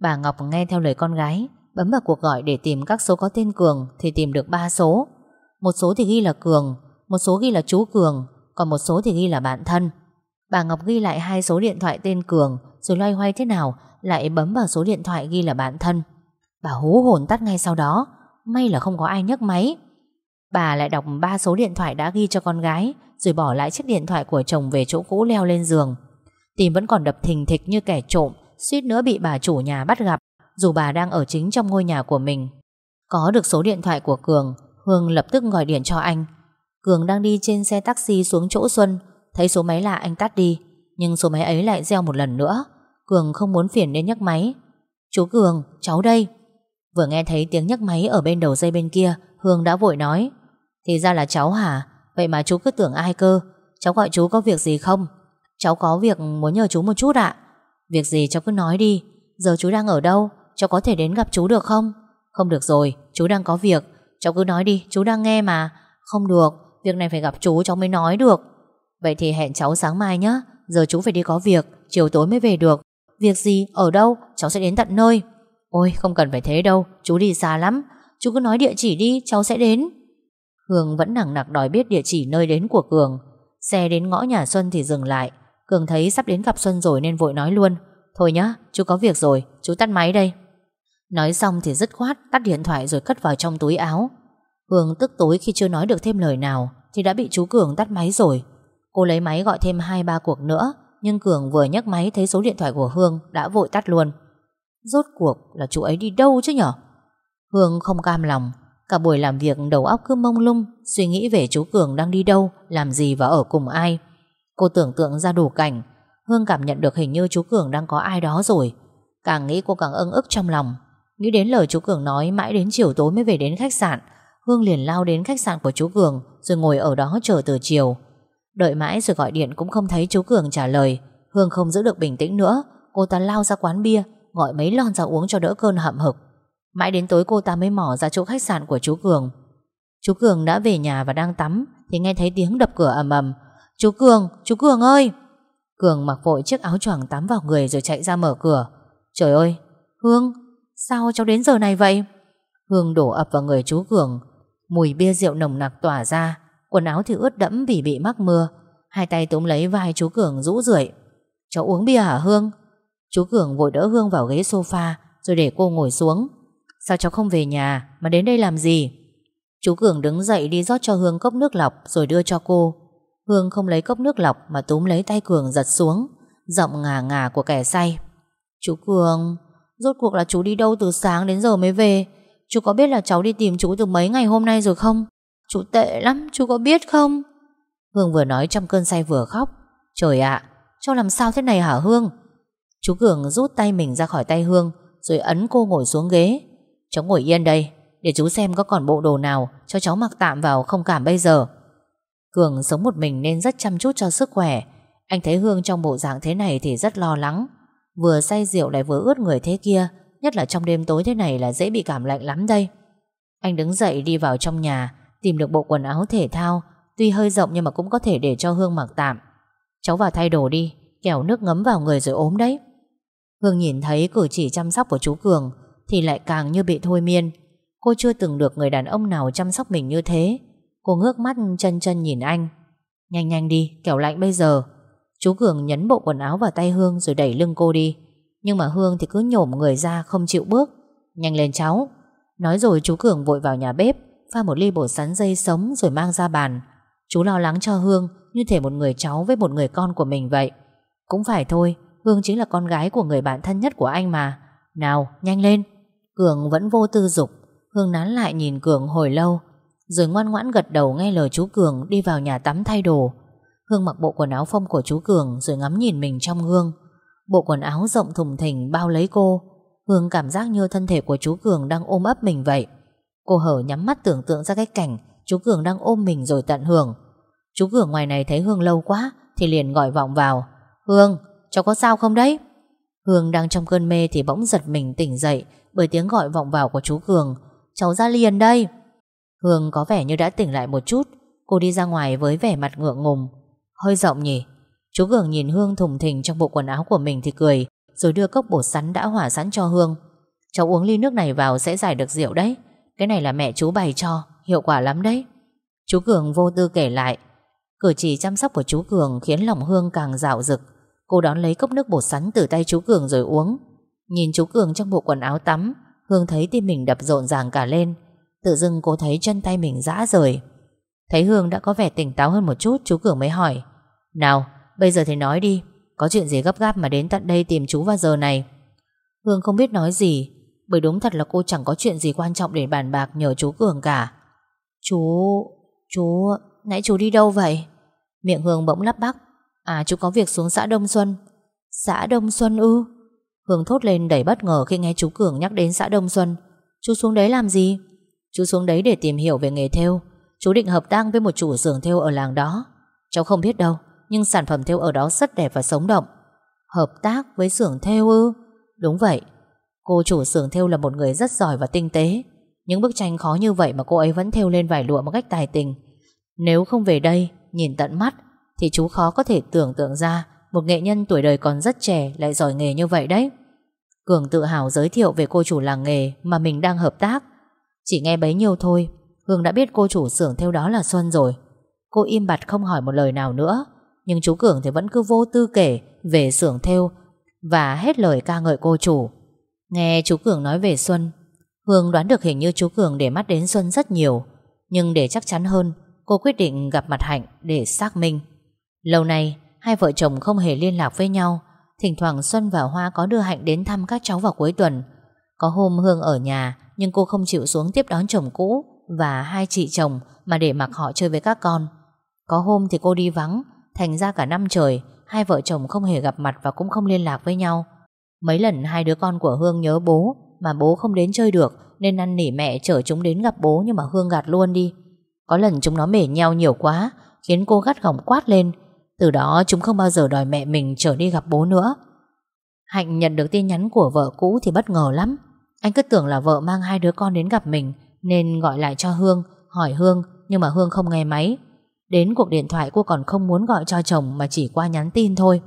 S1: Bà Ngọc nghe theo lời con gái, bấm vào cuộc gọi để tìm các số có tên Cường thì tìm được 3 số. Một số thì ghi là Cường, một số ghi là chú Cường, còn một số thì ghi là bạn thân. Bà Ngọc ghi lại hai số điện thoại tên Cường rồi loay hoay thế nào lại bấm vào số điện thoại ghi là bạn thân. Bà hú hồn tắt ngay sau đó, may là không có ai nhấc máy. Bà lại đọc ba số điện thoại đã ghi cho con gái rồi bỏ lại chiếc điện thoại của chồng về chỗ cũ leo lên giường. Tim vẫn còn đập thình thịch như kẻ trộm, suýt nữa bị bà chủ nhà bắt gặp dù bà đang ở chính trong ngôi nhà của mình. Có được số điện thoại của Cường, Hương lập tức gọi điện cho anh. Cường đang đi trên xe taxi xuống chỗ Xuân, thấy số máy lạ anh tắt đi, nhưng số máy ấy lại reo một lần nữa. Cường không muốn phiền nên nhấc máy. Chú Cường, cháu đây. Vừa nghe thấy tiếng nhấc máy ở bên đầu dây bên kia, Hương đã vội nói. Thì ra là cháu hả? Vậy mà chú cứ tưởng ai cơ? Cháu gọi chú có việc gì không? Cháu có việc muốn nhờ chú một chút ạ. Việc gì cháu cứ nói đi. Giờ chú đang ở đâu? Cháu có thể đến gặp chú được không? Không được rồi, chú đang có việc. Cháu cứ nói đi, chú đang nghe mà. Không được, việc này phải gặp chú cháu mới nói được. Vậy thì hẹn cháu sáng mai nhé. Giờ chú phải đi có việc, chiều tối mới về được. Việc gì, ở đâu, cháu sẽ đến tận nơi. Ôi, không cần phải thế đâu, chú đi xa lắm. Chú cứ nói địa chỉ đi, cháu sẽ đến. Hương vẫn nặng nặc đòi biết địa chỉ nơi đến của Cường. Xe đến ngõ nhà Xuân thì dừng lại. Cường thấy sắp đến gặp Xuân rồi nên vội nói luôn. Thôi nhá, chú có việc rồi, chú tắt máy đây. Nói xong thì dứt khoát tắt điện thoại rồi cất vào trong túi áo. Hương tức tối khi chưa nói được thêm lời nào thì đã bị chú Cường tắt máy rồi. Cô lấy máy gọi thêm 2-3 cuộc nữa nhưng Cường vừa nhấc máy thấy số điện thoại của Hương đã vội tắt luôn. Rốt cuộc là chú ấy đi đâu chứ nhở? Hương không cam lòng Cả buổi làm việc đầu óc cứ mông lung Suy nghĩ về chú Cường đang đi đâu Làm gì và ở cùng ai Cô tưởng tượng ra đủ cảnh, Hương cảm nhận được hình như chú Cường đang có ai đó rồi. Càng nghĩ cô càng ưng ức trong lòng. Nghĩ đến lời chú Cường nói Mãi đến chiều tối mới về đến khách sạn, Hương liền lao đến khách sạn của chú Cường Rồi ngồi ở đó chờ từ chiều. Đợi mãi rồi gọi điện cũng không thấy chú Cường trả lời. Hương không giữ được bình tĩnh nữa, Cô ta lao ra quán bia, Gọi mấy lon ra uống cho đỡ cơn hậm hực. Mãi đến tối cô ta mới mỏ ra chỗ khách sạn của chú Cường. Chú Cường đã về nhà và đang tắm Thì nghe thấy tiếng đập cửa ầm ầm. Chú Cường, chú Cường ơi! Cường mặc vội chiếc áo choàng tắm vào người Rồi chạy ra mở cửa. Trời ơi, Hương, sao cháu đến giờ này vậy? Hương đổ ập vào người chú Cường. Mùi bia rượu nồng nặc tỏa ra. Quần áo thì ướt đẫm vì bị mắc mưa. Hai tay túm lấy vai chú Cường rũ rượi. Cháu uống bia hả Hương? Chú Cường vội đỡ Hương vào ghế sofa Rồi để cô ngồi xuống. Sao cháu không về nhà? Mà đến đây làm gì? Chú Cường đứng dậy đi rót cho Hương cốc nước lọc Rồi đưa cho cô. Hương không lấy cốc nước lọc Mà túm lấy tay Cường giật xuống. Giọng ngà ngà của kẻ say. Chú Cường, Rốt cuộc là chú đi đâu từ sáng đến giờ mới về? Chú có biết là cháu đi tìm chú từ mấy ngày hôm nay rồi không? Chú tệ lắm, Chú có biết không? Hương vừa nói trong cơn say vừa khóc. Trời ạ, Cháu làm sao thế này hả Hương? Chú Cường rút tay mình ra khỏi tay Hương, Rồi ấn cô ngồi xuống ghế. Cháu ngồi yên đây, Để chú xem có còn bộ đồ nào Cho cháu mặc tạm vào không cảm bây giờ. Cường sống một mình nên rất chăm chút cho sức khỏe. Anh thấy Hương trong bộ dạng thế này Thì rất lo lắng. Vừa say rượu lại vừa ướt người thế kia, Nhất là trong đêm tối thế này là dễ bị cảm lạnh lắm đây. Anh đứng dậy đi vào trong nhà, Tìm được bộ quần áo thể thao, Tuy hơi rộng nhưng mà cũng có thể để cho Hương mặc tạm. Cháu vào thay đồ đi, Kẻo nước ngấm vào người rồi ốm đấy. Hương nhìn thấy cử chỉ chăm sóc của chú Cường Thì lại càng như bị thôi miên. Cô chưa từng được người đàn ông nào chăm sóc mình như thế. Cô ngước mắt chân chân nhìn anh. Nhanh nhanh đi, kẻo lạnh bây giờ. Chú Cường nhấn bộ quần áo vào tay Hương Rồi đẩy lưng cô đi. Nhưng mà Hương thì cứ nhổm người ra không chịu bước. Nhanh lên cháu. Nói rồi chú Cường vội vào nhà bếp Pha một ly bột sắn dây sống rồi mang ra bàn. Chú lo lắng cho Hương Như thể một người cháu với một người con của mình vậy. Cũng phải thôi Hương chính là con gái của người bạn thân nhất của anh mà. Nào nhanh lên. Cường vẫn vô tư dục. Hương nán lại nhìn Cường hồi lâu. Rồi ngoan ngoãn gật đầu nghe lời chú Cường Đi vào nhà tắm thay đồ. Hương mặc bộ quần áo phông của chú Cường Rồi ngắm nhìn mình trong gương. Bộ quần áo rộng thùng thình bao lấy cô. Hương cảm giác như thân thể của chú Cường Đang ôm ấp mình vậy. Cô hở nhắm mắt tưởng tượng ra cái cảnh Chú Cường đang ôm mình rồi tận hưởng. Chú Cường ngoài này thấy Hương lâu quá Thì liền gọi vọng vào. Hương, cháu có sao không đấy? Hương đang trong cơn mê thì bỗng giật mình tỉnh dậy Bởi tiếng gọi vọng vào của chú Cường. Cháu ra liền đây. Hương có vẻ như đã tỉnh lại một chút. Cô đi ra ngoài với vẻ mặt ngượng ngùng. Hơi rộng nhỉ? Chú Cường nhìn Hương thùng thình trong bộ quần áo của mình thì cười, Rồi đưa cốc bột sắn đã hỏa sẵn cho Hương. Cháu uống ly nước này vào sẽ giải được rượu đấy. Cái này là mẹ chú bày cho, Hiệu quả lắm đấy. Chú Cường vô tư kể lại. Cử chỉ chăm sóc của chú Cường khiến lòng Hương càng dạo rực Cô đón lấy cốc nước bột sắn từ tay chú Cường rồi uống. Nhìn chú Cường trong bộ quần áo tắm, Hương thấy tim mình đập rộn ràng cả lên. Tự dưng cô thấy chân tay mình rã rời Thấy Hương đã có vẻ tỉnh táo hơn một chút, Chú Cường mới hỏi, Nào, bây giờ thì nói đi, Có chuyện gì gấp gáp mà đến tận đây tìm chú vào giờ này Hương không biết nói gì, Bởi đúng thật là cô chẳng có chuyện gì quan trọng để bàn bạc nhờ chú Cường cả Chú... chú... nãy chú đi đâu vậy? Miệng Hương bỗng lắp bắp À chú có việc xuống xã Đông Xuân Xã Đông Xuân ư? Hương thốt lên đầy bất ngờ khi nghe chú Cường nhắc đến xã Đông Xuân Chú xuống đấy làm gì? Chú xuống đấy để tìm hiểu về nghề thêu Chú định hợp tác với một chủ xưởng thêu ở làng đó. Cháu không biết đâu, Nhưng sản phẩm thêu ở đó rất đẹp và sống động. Hợp tác với xưởng thêu ư? Đúng vậy. Cô chủ xưởng thêu là một người rất giỏi và tinh tế. Những bức tranh khó như vậy mà cô ấy vẫn thêu lên vải lụa một cách tài tình. Nếu không về đây, Nhìn tận mắt, Thì chú khó có thể tưởng tượng ra Một nghệ nhân tuổi đời còn rất trẻ Lại giỏi nghề như vậy đấy. Cường tự hào giới thiệu về cô chủ làng nghề Mà mình đang hợp tác. Chỉ nghe bấy nhiêu thôi. Hương đã biết cô chủ xưởng theo đó là Xuân rồi. Cô im bặt không hỏi một lời nào nữa. Nhưng chú Cường thì vẫn cứ vô tư kể Về xưởng theo Và hết lời ca ngợi cô chủ. Nghe chú Cường nói về Xuân, Hương đoán được hình như chú Cường để mắt đến Xuân rất nhiều. Nhưng để chắc chắn hơn, Cô quyết định gặp mặt Hạnh để xác minh. Lâu nay, Hai vợ chồng không hề liên lạc với nhau. Thỉnh thoảng Xuân và Hoa có đưa Hạnh đến thăm các cháu vào cuối tuần. Có hôm Hương ở nhà, Nhưng cô không chịu xuống tiếp đón chồng cũ Và hai chị chồng Mà để mặc họ chơi với các con. Có hôm thì cô đi vắng, Thành ra cả năm trời, Hai vợ chồng không hề gặp mặt và cũng không liên lạc với nhau. Mấy lần hai đứa con của Hương nhớ bố, Mà bố không đến chơi được Nên năn nỉ mẹ chở chúng đến gặp bố Nhưng mà Hương gạt luôn đi. Có lần chúng nó mể nhau nhiều quá, Khiến cô gắt gỏng quát lên. Từ đó chúng không bao giờ đòi mẹ mình trở đi gặp bố nữa. Hạnh nhận được tin nhắn của vợ cũ thì bất ngờ lắm. Anh cứ tưởng là vợ mang hai đứa con đến gặp mình, Nên gọi lại cho Hương, Hỏi Hương, Nhưng mà Hương không nghe máy. Đến cuộc điện thoại cô còn không muốn gọi cho chồng Mà chỉ qua nhắn tin thôi.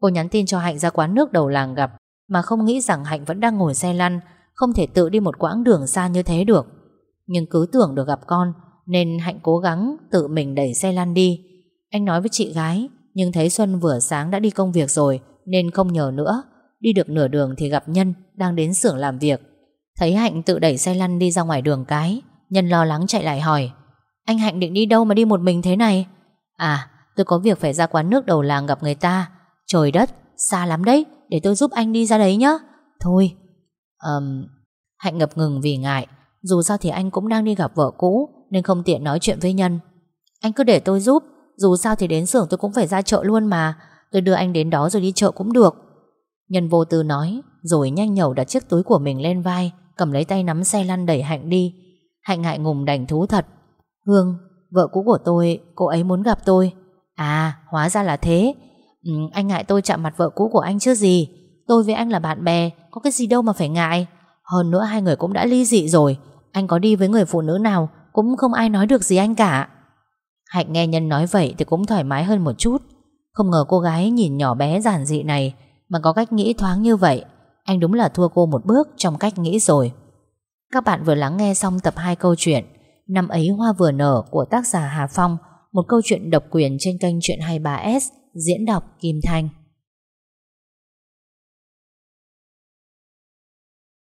S1: Cô nhắn tin cho Hạnh ra quán nước đầu làng gặp, Mà không nghĩ rằng Hạnh vẫn đang ngồi xe lăn, Không thể tự đi một quãng đường xa như thế được. Nhưng cứ tưởng được gặp con, Nên Hạnh cố gắng tự mình đẩy xe lăn đi. Anh nói với chị gái, Nhưng thấy Xuân vừa sáng đã đi công việc rồi, Nên không nhờ nữa. Đi được nửa đường thì gặp Nhân, Đang đến xưởng làm việc. Thấy Hạnh tự đẩy xe lăn đi ra ngoài đường cái Nhân lo lắng chạy lại hỏi Anh Hạnh định đi đâu mà đi một mình thế này? À tôi có việc phải ra quán nước đầu làng gặp người ta. Trời đất Xa lắm đấy Để tôi giúp anh đi ra đấy nhá. Thôi. Um, Hạnh ngập ngừng vì ngại Dù sao thì anh cũng đang đi gặp vợ cũ Nên không tiện nói chuyện với Nhân. Anh cứ để tôi giúp dù sao thì đến xưởng tôi cũng phải ra chợ luôn mà Tôi đưa anh đến đó rồi đi chợ cũng được. Nhân vô tư nói Rồi nhanh nhẩu đặt chiếc túi của mình lên vai Cầm lấy tay nắm xe lăn đẩy Hạnh đi. Hạnh ngại ngùng đành thú thật. Hương, vợ cũ của tôi Cô ấy muốn gặp tôi. À hóa ra là thế. Ừ, Anh ngại tôi chạm mặt vợ cũ của anh chứ gì. Tôi với anh là bạn bè Có cái gì đâu mà phải ngại. Hơn nữa hai người cũng đã ly dị rồi. Anh có đi với người phụ nữ nào Cũng không ai nói được gì anh cả. Hạnh nghe Nhân nói vậy thì cũng thoải mái hơn một chút. Không ngờ cô gái nhìn nhỏ bé giản dị này Mà có cách nghĩ thoáng như vậy. Anh đúng là thua cô một bước trong cách nghĩ rồi. Các bạn vừa lắng nghe xong tập 2 câu chuyện Năm ấy hoa vừa nở của tác giả Hà Phong, Một câu chuyện độc quyền trên kênh Chuyện 23S Diễn đọc Kim Thanh.